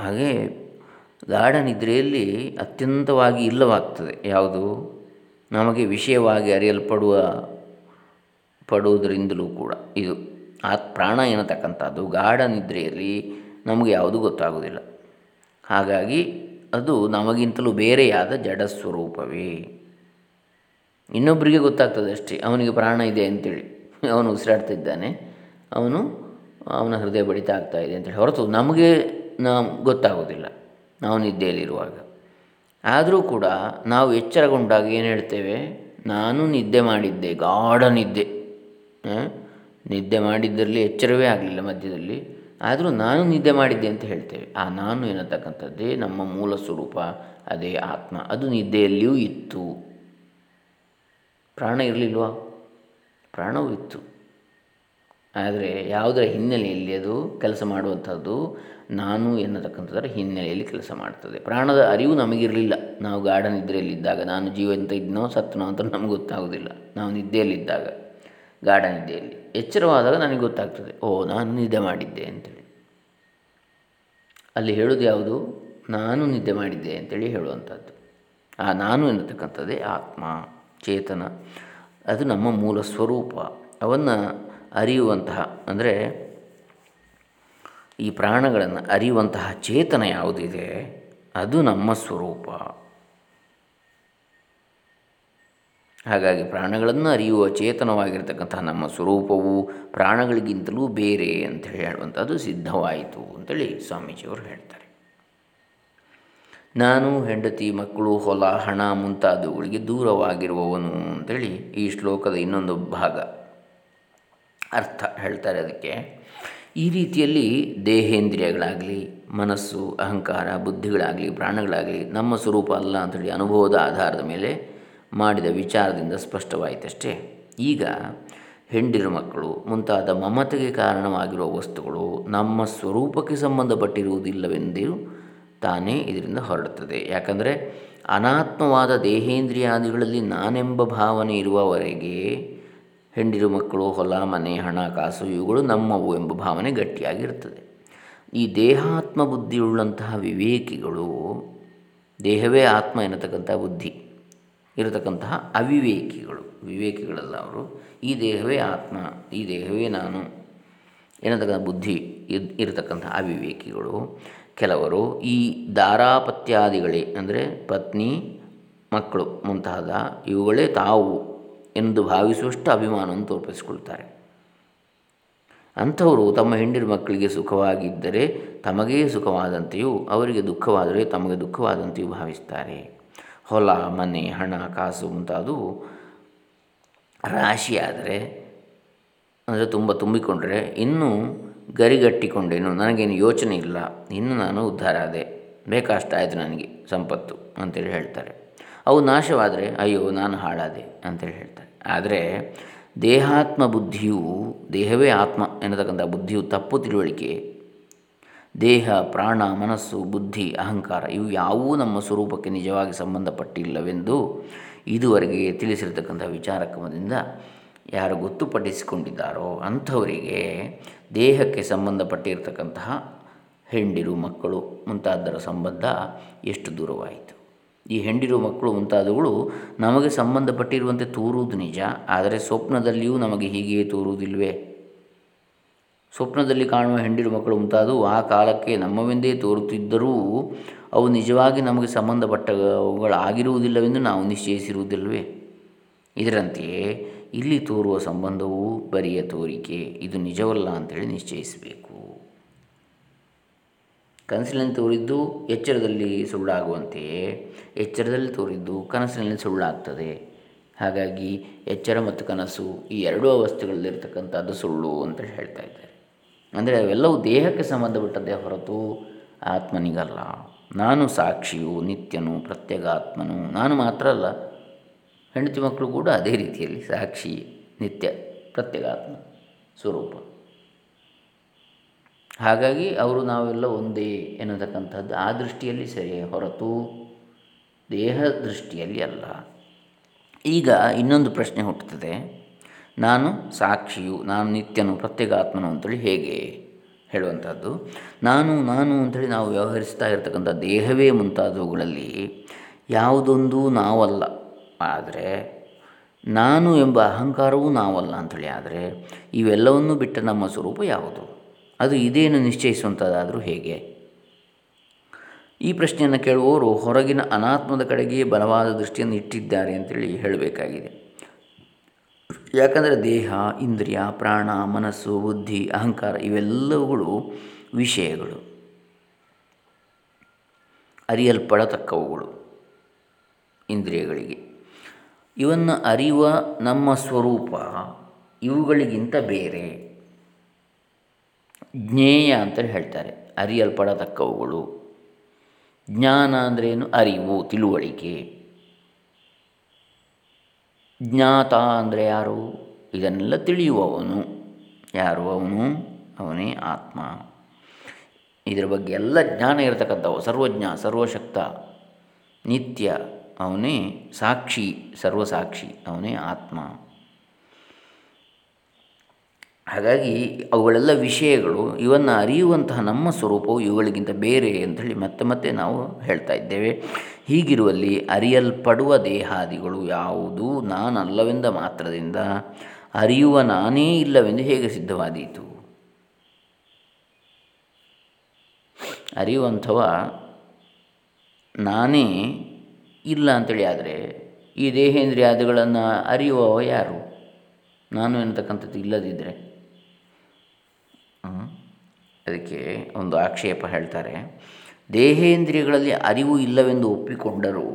Speaker 1: ಹಾಗೆ ಗಾಢ ನಿದ್ರೆಯಲ್ಲಿ ಅತ್ಯಂತವಾಗಿ ಇಲ್ಲವಾಗ್ತದೆ. ಯಾವುದು? ನಮಗೆ ವಿಷಯವಾಗಿ ಅರಿಯಲ್ಪಡುವ, ಪಡುವುದರಿಂದಲೂ ಕೂಡ. ಇದು ಆ ಪ್ರಾಣ ಎನ್ನತಕ್ಕಂಥದ್ದು. ಗಾಢ ನಿದ್ರೆಯಲ್ಲಿ ನಮಗೆ ಯಾವುದೂ ಗೊತ್ತಾಗುವುದಿಲ್ಲ. ಹಾಗಾಗಿ ಅದು ನಮಗಿಂತಲೂ ಬೇರೆಯಾದ ಜಡ ಸ್ವರೂಪವೇ. ಇನ್ನೊಬ್ಬರಿಗೆ ಗೊತ್ತಾಗ್ತದೆ ಅಷ್ಟೇ. ಅವನಿಗೆ ಪ್ರಾಣ ಇದೆ ಅಂತೇಳಿ. ಅವನು ಉಸಿರಾಡ್ತಿದ್ದಾನೆ. ಅವನು ಅವನ ಹೃದಯ ಬಡಿತ ಆಗ್ತಾ ಇದೆ ಅಂತೇಳಿ ಹೊರತು ನಮಗೆ ನಾ ಗೊತ್ತಾಗೋದಿಲ್ಲ. ನಾವು ನಿದ್ದೆಯಲ್ಲಿರುವಾಗ. ಆದರೂ ಕೂಡ ನಾವು ಎಚ್ಚರಗೊಂಡಾಗ ಏನು ಹೇಳ್ತೇವೆ? ನಾನು ನಿದ್ದೆ ಮಾಡಿದ್ದೆ, ಗಾಢ ನಿದ್ದೆ. ನಿದ್ದೆ ಮಾಡಿದ್ದರಲ್ಲಿ ಎಚ್ಚರವೇ ಆಗಲಿಲ್ಲ ಮಧ್ಯದಲ್ಲಿ. ಆದರೂ ನಾನು ನಿದ್ದೆ ಮಾಡಿದ್ದೆ ಅಂತ ಹೇಳ್ತೇವೆ. ಆ ನಾನು ಎನ್ನತಕ್ಕಂಥದ್ದೇ ನಮ್ಮ ಮೂಲ ಸ್ವರೂಪ, ಅದೇ ಆತ್ಮ. ಅದು ನಿದ್ದೆಯಲ್ಲಿಯೂ ಇತ್ತು. ಪ್ರಾಣ ಇರಲಿಲ್ವಾ? ಪ್ರಾಣವೂ ಇತ್ತು ಆದರೆ ಯಾವುದರ ಹಿನ್ನೆಲೆಯಲ್ಲಿ ಅದು ಕೆಲಸ ಮಾಡುವಂಥದ್ದು ನಾನು ಎನ್ನತಕ್ಕಂಥದ್ದರ ಹಿನ್ನೆಲೆಯಲ್ಲಿ ಕೆಲಸ ಮಾಡ್ತದೆ. ಪ್ರಾಣದ ಅರಿವು ನಮಗಿರಲಿಲ್ಲ. ನಾವು ಗಾಢ ನಿದ್ರೆಯಲ್ಲಿದ್ದಾಗ, ನಾನು ಜೀವಂತ ಇದ್ನೋ ಸತ್ತನೋ ಅಂತ ನಮ್ಗೆ ಗೊತ್ತಾಗೋದಿಲ್ಲ. ನಾವು ನಿದ್ದೆಯಲ್ಲಿದ್ದಾಗ, ಗಾಢ ನಿದ್ದೆಯಲ್ಲಿ. ಎಚ್ಚರವಾದಾಗ ನನಗೆ ಗೊತ್ತಾಗ್ತದೆ, ಓ, ನಾನು ನಿದ್ದೆ ಮಾಡಿದ್ದೆ ಅಂತೇಳಿ. ಅಲ್ಲಿ ಹೇಳೋದು ಯಾವುದು? ನಾನು ನಿದ್ದೆ ಮಾಡಿದ್ದೆ ಅಂತೇಳಿ ಹೇಳುವಂಥದ್ದು ಆ ನಾನು ಎನ್ನತಕ್ಕಂಥದ್ದೇ ಆತ್ಮ, ಚೇತನ. ಅದು ನಮ್ಮ ಮೂಲ ಸ್ವರೂಪ. ಅವನ್ನು ಅರಿಯುವಂತಹ, ಅಂದರೆ ಈ ಪ್ರಾಣಗಳನ್ನು ಅರಿಯುವಂತಹ ಚೇತನ ಯಾವುದಿದೆ, ಅದು ನಮ್ಮ ಸ್ವರೂಪ. ಹಾಗಾಗಿ ಪ್ರಾಣಗಳನ್ನು ಅರಿಯುವ ಚೇತನವಾಗಿರ್ತಕ್ಕಂತಹ ನಮ್ಮ ಸ್ವರೂಪವು ಪ್ರಾಣಗಳಿಗಿಂತಲೂ ಬೇರೆ ಅಂತೇಳಿ ಹೇಳುವಂಥದ್ದು ಸಿದ್ಧವಾಯಿತು ಅಂತೇಳಿ ಸ್ವಾಮೀಜಿಯವರು ಹೇಳ್ತಾರೆ. ನಾನು ಹೆಂಡತಿ ಮಕ್ಕಳು ಹೊಲ ಹಣ ಮುಂತಾದವುಗಳಿಗೆ ದೂರವಾಗಿರುವವನು ಅಂತೇಳಿ ಈ ಶ್ಲೋಕದ ಇನ್ನೊಂದು ಭಾಗ. ಅರ್ಥ ಹೇಳ್ತಾರೆ ಅದಕ್ಕೆ. ಈ ರೀತಿಯಲ್ಲಿ ದೇಹೇಂದ್ರಿಯಗಳಾಗಲಿ, ಮನಸ್ಸು, ಅಹಂಕಾರ, ಬುದ್ಧಿಗಳಾಗಲಿ, ಪ್ರಾಣಗಳಾಗಲಿ ನಮ್ಮ ಸ್ವರೂಪ ಅಲ್ಲ ಅಂಥೇಳಿ ಅನುಭವದ ಆಧಾರದ ಮೇಲೆ ಮಾಡಿದ ವಿಚಾರದಿಂದ ಸ್ಪಷ್ಟವಾಯಿತಷ್ಟೇ. ಈಗ ಹೆಂಡಿರು ಮಕ್ಕಳು, ಮುಂತಾದ ಮಮತೆಗೆ ಕಾರಣವಾಗಿರುವ ವಸ್ತುಗಳು ನಮ್ಮ ಸ್ವರೂಪಕ್ಕೆ ಸಂಬಂಧಪಟ್ಟಿರುವುದಿಲ್ಲವೆಂದು ತಾನೇ ಇದರಿಂದ ಹೊರಡುತ್ತದೆ. ಯಾಕಂದರೆ ಅನಾತ್ಮವಾದ ದೇಹೇಂದ್ರಿಯಾದಿಗಳಲ್ಲಿ ನಾನೆಂಬ ಭಾವನೆ ಇರುವವರೆಗೆ ಹೆಂಡಿರು ಮಕ್ಕಳು, ಹೊಲ, ಮನೆ, ಹಣ, ಕಾಸು ಇವುಗಳು ನಮ್ಮವು ಎಂಬ ಭಾವನೆ ಗಟ್ಟಿಯಾಗಿರ್ತದೆ. ಈ ದೇಹಾತ್ಮ ಬುದ್ಧಿಯುಳ್ಳಂತಹ ವಿವೇಕಿಗಳು ದೇಹವೇ ಆತ್ಮ ಎನ್ನತಕ್ಕಂಥ ಬುದ್ಧಿ ಇರತಕ್ಕಂತಹ ಅವಿವೇಕಿಗಳು. ವಿವೇಕಿಗಳಲ್ಲ ಅವರು. ಈ ದೇಹವೇ ಆತ್ಮ, ಈ ದೇಹವೇ ನಾನು ಎನ್ನತಕ್ಕಂಥ ಬುದ್ಧಿ ಇರತಕ್ಕಂಥ ಅವಿವೇಕಿಗಳು. ಕೆಲವರು ಈ ದಾರಾಪತ್ಯಾದಿಗಳೇ ಅಂದರೆ ಪತ್ನಿ, ಮಕ್ಕಳು ಮುಂತಾದ ಇವುಗಳೇ ತಾವು ಎಂದು ಭಾವಿಸುವಷ್ಟು ಅಭಿಮಾನವನ್ನು ತೋರ್ಪಿಸಿಕೊಳ್ತಾರೆ ಅಂಥವರು ತಮ್ಮ ಹೆಂಡಿರು ಮಕ್ಕಳಿಗೆ ಸುಖವಾಗಿದ್ದರೆ ತಮಗೇ ಸುಖವಾದಂತೆಯೂ ಅವರಿಗೆ ದುಃಖವಾದರೆ ತಮಗೆ ದುಃಖವಾದಂತೆಯೂ ಭಾವಿಸ್ತಾರೆ. ಹೊಲ, ಮನೆ, ಹಣ, ಕಾಸು ಮುಂತಾದವು ರಾಶಿಯಾದರೆ, ಅಂದರೆ ತುಂಬ ತುಂಬಿಕೊಂಡರೆ ಇನ್ನೂ ಗರಿಗಟ್ಟಿಕೊಂಡೇನು. ನನಗೇನು ಯೋಚನೆ ಇಲ್ಲ. ಇನ್ನು ನಾನು ಉದ್ಧಾರ ಆದೆ. ಬೇಕಷ್ಟಾಯಿತು ನನಗೆ ಸಂಪತ್ತು ಅಂತೇಳಿ ಹೇಳ್ತಾರೆ. ಅವು ನಾಶವಾದರೆ ಅಯ್ಯೋ, ನಾನು ಹಾಳಾದೆ ಅಂತೇಳಿ ಹೇಳ್ತಾರೆ. ಆದರೆ ದೇಹಾತ್ಮ ಬುದ್ಧಿಯು, ದೇಹವೇ ಆತ್ಮ ಎನ್ನತಕ್ಕಂಥ ಬುದ್ಧಿಯು ತಪ್ಪು ತಿಳುವಳಿಕೆ, ದೇಹ, ಪ್ರಾಣ, ಮನಸ್ಸು, ಬುದ್ಧಿ, ಅಹಂಕಾರ ಇವು ಯಾವುವೂ ನಮ್ಮ ಸ್ವರೂಪಕ್ಕೆ ನಿಜವಾಗಿ ಸಂಬಂಧಪಟ್ಟಿಲ್ಲವೆಂದು ಇದುವರೆಗೆ ತಿಳಿಸಿರತಕ್ಕಂಥ ವಿಚಾರಕ್ರಮದಿಂದ ಯಾರು ಗೊತ್ತುಪಡಿಸಿಕೊಂಡಿದ್ದಾರೋ ಅಂಥವರಿಗೆ ದೇಹಕ್ಕೆ ಸಂಬಂಧಪಟ್ಟಿರ್ತಕ್ಕಂತಹ ಹೆಂಡಿರು ಮಕ್ಕಳು ಮುಂತಾದರ ಸಂಬಂಧ ಎಷ್ಟು ದೂರವಾಯಿತು. ಈ ಹೆಂಡಿರು ಮಕ್ಕಳು ಮುಂತಾದವುಗಳು ನಮಗೆ ಸಂಬಂಧಪಟ್ಟಿರುವಂತೆ ತೋರುವುದು ನಿಜ, ಆದರೆ ಸ್ವಪ್ನದಲ್ಲಿಯೂ ನಮಗೆ ಹೀಗೆಯೇ ತೋರುವುದಿಲ್ವೇ ಸ್ವಪ್ನದಲ್ಲಿ ಕಾಣುವ ಹೆಂಡಿರು ಮಕ್ಕಳು ಮುಂತಾದವು ಆ ಕಾಲಕ್ಕೆ ನಮ್ಮವೆಂದೇ ತೋರುತ್ತಿದ್ದರೂ ಅವು ನಿಜವಾಗಿ ನಮಗೆ ಸಂಬಂಧಪಟ್ಟವುಗಳಾಗಿರುವುದಿಲ್ಲವೆಂದು ನಾವು ನಿಶ್ಚಯಿಸಿರುವುದಿಲ್ಲವೇ? ಇದರಂತೆಯೇ ಇಲ್ಲಿ ತೋರುವ ಸಂಬಂಧವು ಬರಿಯ ತೋರಿಕೆ. ಇದು ನಿಜವಲ್ಲ ಅಂತೇಳಿ ನಿಶ್ಚಯಿಸಬೇಕು. ಕನಸಿನಲ್ಲಿ ತೋರಿದ್ದು ಎಚ್ಚರದಲ್ಲಿ ಸುಳ್ಳಾಗುವಂತೆಯೇ ಎಚ್ಚರದಲ್ಲಿ ತೋರಿದ್ದು ಕನಸಿನಲ್ಲಿ ಸುಳ್ಳಾಗ್ತದೆ. ಹಾಗಾಗಿ ಎಚ್ಚರ ಮತ್ತು ಕನಸು ಈ ಎರಡೂ ಅವಸ್ಥೆಗಳಲ್ಲಿರ್ತಕ್ಕಂಥದ್ದು ಸುಳ್ಳು ಅಂತ ಹೇಳ್ತಾ ಇದ್ದಾರೆ. ಅಂದರೆ ಅವೆಲ್ಲವೂ ದೇಹಕ್ಕೆ ಸಂಬಂಧಪಟ್ಟದ್ದೇ ಹೊರತು ಆತ್ಮನಿಗಲ್ಲ. ನಾನು ಸಾಕ್ಷಿಯು, ನಿತ್ಯನು, ಪ್ರತ್ಯೇಗಾತ್ಮನು. ನಾನು ಮಾತ್ರ ಅಲ್ಲ ಹೆಂಡತಿ ಮಕ್ಕಳು ಕೂಡ ಅದೇ ರೀತಿಯಲ್ಲಿ ಸಾಕ್ಷಿ ನಿತ್ಯ ಪ್ರತ್ಯಗಾತ್ಮ ಸ್ವರೂಪ. ಹಾಗಾಗಿ ಅವರು ನಾವೆಲ್ಲ ಒಂದೇ ಎನ್ನತಕ್ಕಂಥದ್ದು ಆ ದೃಷ್ಟಿಯಲ್ಲಿ ಸರಿ ಹೊರತು ದೇಹ ದೃಷ್ಟಿಯಲ್ಲಿ ಅಲ್ಲ. ಈಗ ಇನ್ನೊಂದು ಪ್ರಶ್ನೆ ಹುಟ್ಟುತ್ತದೆ. ನಾನು ಸಾಕ್ಷಿಯು, ನಾನು ನಿತ್ಯನು ಪ್ರತ್ಯೇಕಾತ್ಮನು ಅಂತೇಳಿ ಹೇಗೆ ಹೇಳುವಂಥದ್ದು? ನಾನು ನಾನು ಅಂಥೇಳಿ ನಾವು ವ್ಯವಹರಿಸ್ತಾ ಇರತಕ್ಕಂಥ ದೇಹವೇ ಮುಂತಾದವುಗಳಲ್ಲಿ ಯಾವುದೊಂದು ನಾವಲ್ಲ. ಆದರೆ ನಾನು ಎಂಬ ಅಹಂಕಾರವೂ ನಾವಲ್ಲ ಅಂಥೇಳಿ ಆದರೆ ಇವೆಲ್ಲವನ್ನು ಬಿಟ್ಟ ನಮ್ಮ ಸ್ವರೂಪ ಯಾವುದು? ಅದು ಇದೇನು ನಿಶ್ಚಯಿಸುವಂಥದ್ದಾದರೂ ಹೇಗೆ? ಈ ಪ್ರಶ್ನೆಯನ್ನು ಕೇಳುವವರು ಹೊರಗಿನ ಅನಾತ್ಮದ ಕಡೆಗೆ ಬಲವಾದ ದೃಷ್ಟಿಯನ್ನು ಇಟ್ಟಿದ್ದಾರೆ ಅಂತೇಳಿ ಹೇಳಬೇಕಾಗಿದೆ. ಯಾಕಂದರೆ ದೇಹ, ಇಂದ್ರಿಯ, ಪ್ರಾಣ, ಮನಸ್ಸು, ಬುದ್ಧಿ, ಅಹಂಕಾರ ಇವೆಲ್ಲವುಗಳು ವಿಷಯಗಳು. ಅರಿಯಲ್ಪಡತಕ್ಕವುಗಳು ಇಂದ್ರಿಯಗಳಿಗೆ. ಇವನ್ನು ಅರಿಯುವ ನಮ್ಮ ಸ್ವರೂಪ ಇವುಗಳಿಗಿಂತ ಬೇರೆ. ಜ್ಞೇಯ ಅಂತೇಳಿ ಹೇಳ್ತಾರೆ, ಅರಿಯಲ್ಪಡತಕ್ಕವುಗಳು. ಜ್ಞಾನ ಅಂದ್ರೇನು ಅರಿವು, ತಿಳುವಳಿಕೆ. ಜ್ಞಾತ ಅಂದರೆ ಯಾರು? ಇದನ್ನೆಲ್ಲ ತಿಳಿಯುವವನು. ಯಾರು ಅವನು? ಅವನೇ ಆತ್ಮ. ಇದರ ಬಗ್ಗೆ ಎಲ್ಲ ಜ್ಞಾನ ಇರತಕ್ಕಂಥವು. ಸರ್ವಜ್ಞ, ಸರ್ವಶಕ್ತ, ನಿತ್ಯ. ಅವನೇ ಸಾಕ್ಷಿ, ಸರ್ವಸಾಕ್ಷಿ, ಅವನೇ ಆತ್ಮ. ಹಾಗಾಗಿ ಅವುಗಳೆಲ್ಲ ವಿಷಯಗಳು, ಇವನ್ನು ಅರಿಯುವಂತಹ ನಮ್ಮ ಸ್ವರೂಪವು ಇವುಗಳಿಗಿಂತ ಬೇರೆ ಅಂಥೇಳಿ ಮತ್ತೆ ಮತ್ತೆ ನಾವು ಹೇಳ್ತಾ ಇದ್ದೇವೆ. ಹೀಗಿರುವಲ್ಲಿ ಅರಿಯಲ್ಪಡುವ ದೇಹಾದಿಗಳು ಯಾವುದು? ನಾನಲ್ಲವೆಂದ ಮಾತ್ರದಿಂದ ಅರಿಯುವ ನಾನೇ ಇಲ್ಲವೆಂದು ಹೇಗೆ ಸಿದ್ಧವಾದೀತು? ಅರಿಯುವಂಥವ ನಾನೇ ಇಲ್ಲ ಅಂತೇಳಿ ಆದರೆ ಈ ದೇಹೇಂದ್ರಿಯಾದಿಗಳನ್ನು ಅರಿಯುವವ ಯಾರು? ನಾನು ಎನ್ನತಕ್ಕಂಥದ್ದು ಇಲ್ಲದಿದ್ದರೆ ಅದಕ್ಕೆ ಒಂದು ಆಕ್ಷೇಪ ಹೇಳ್ತಾರೆ. ದೇಹೇಂದ್ರಿಯಗಳಲ್ಲಿ ಅರಿವು ಇಲ್ಲವೆಂದು ಒಪ್ಪಿಕೊಂಡರೂ,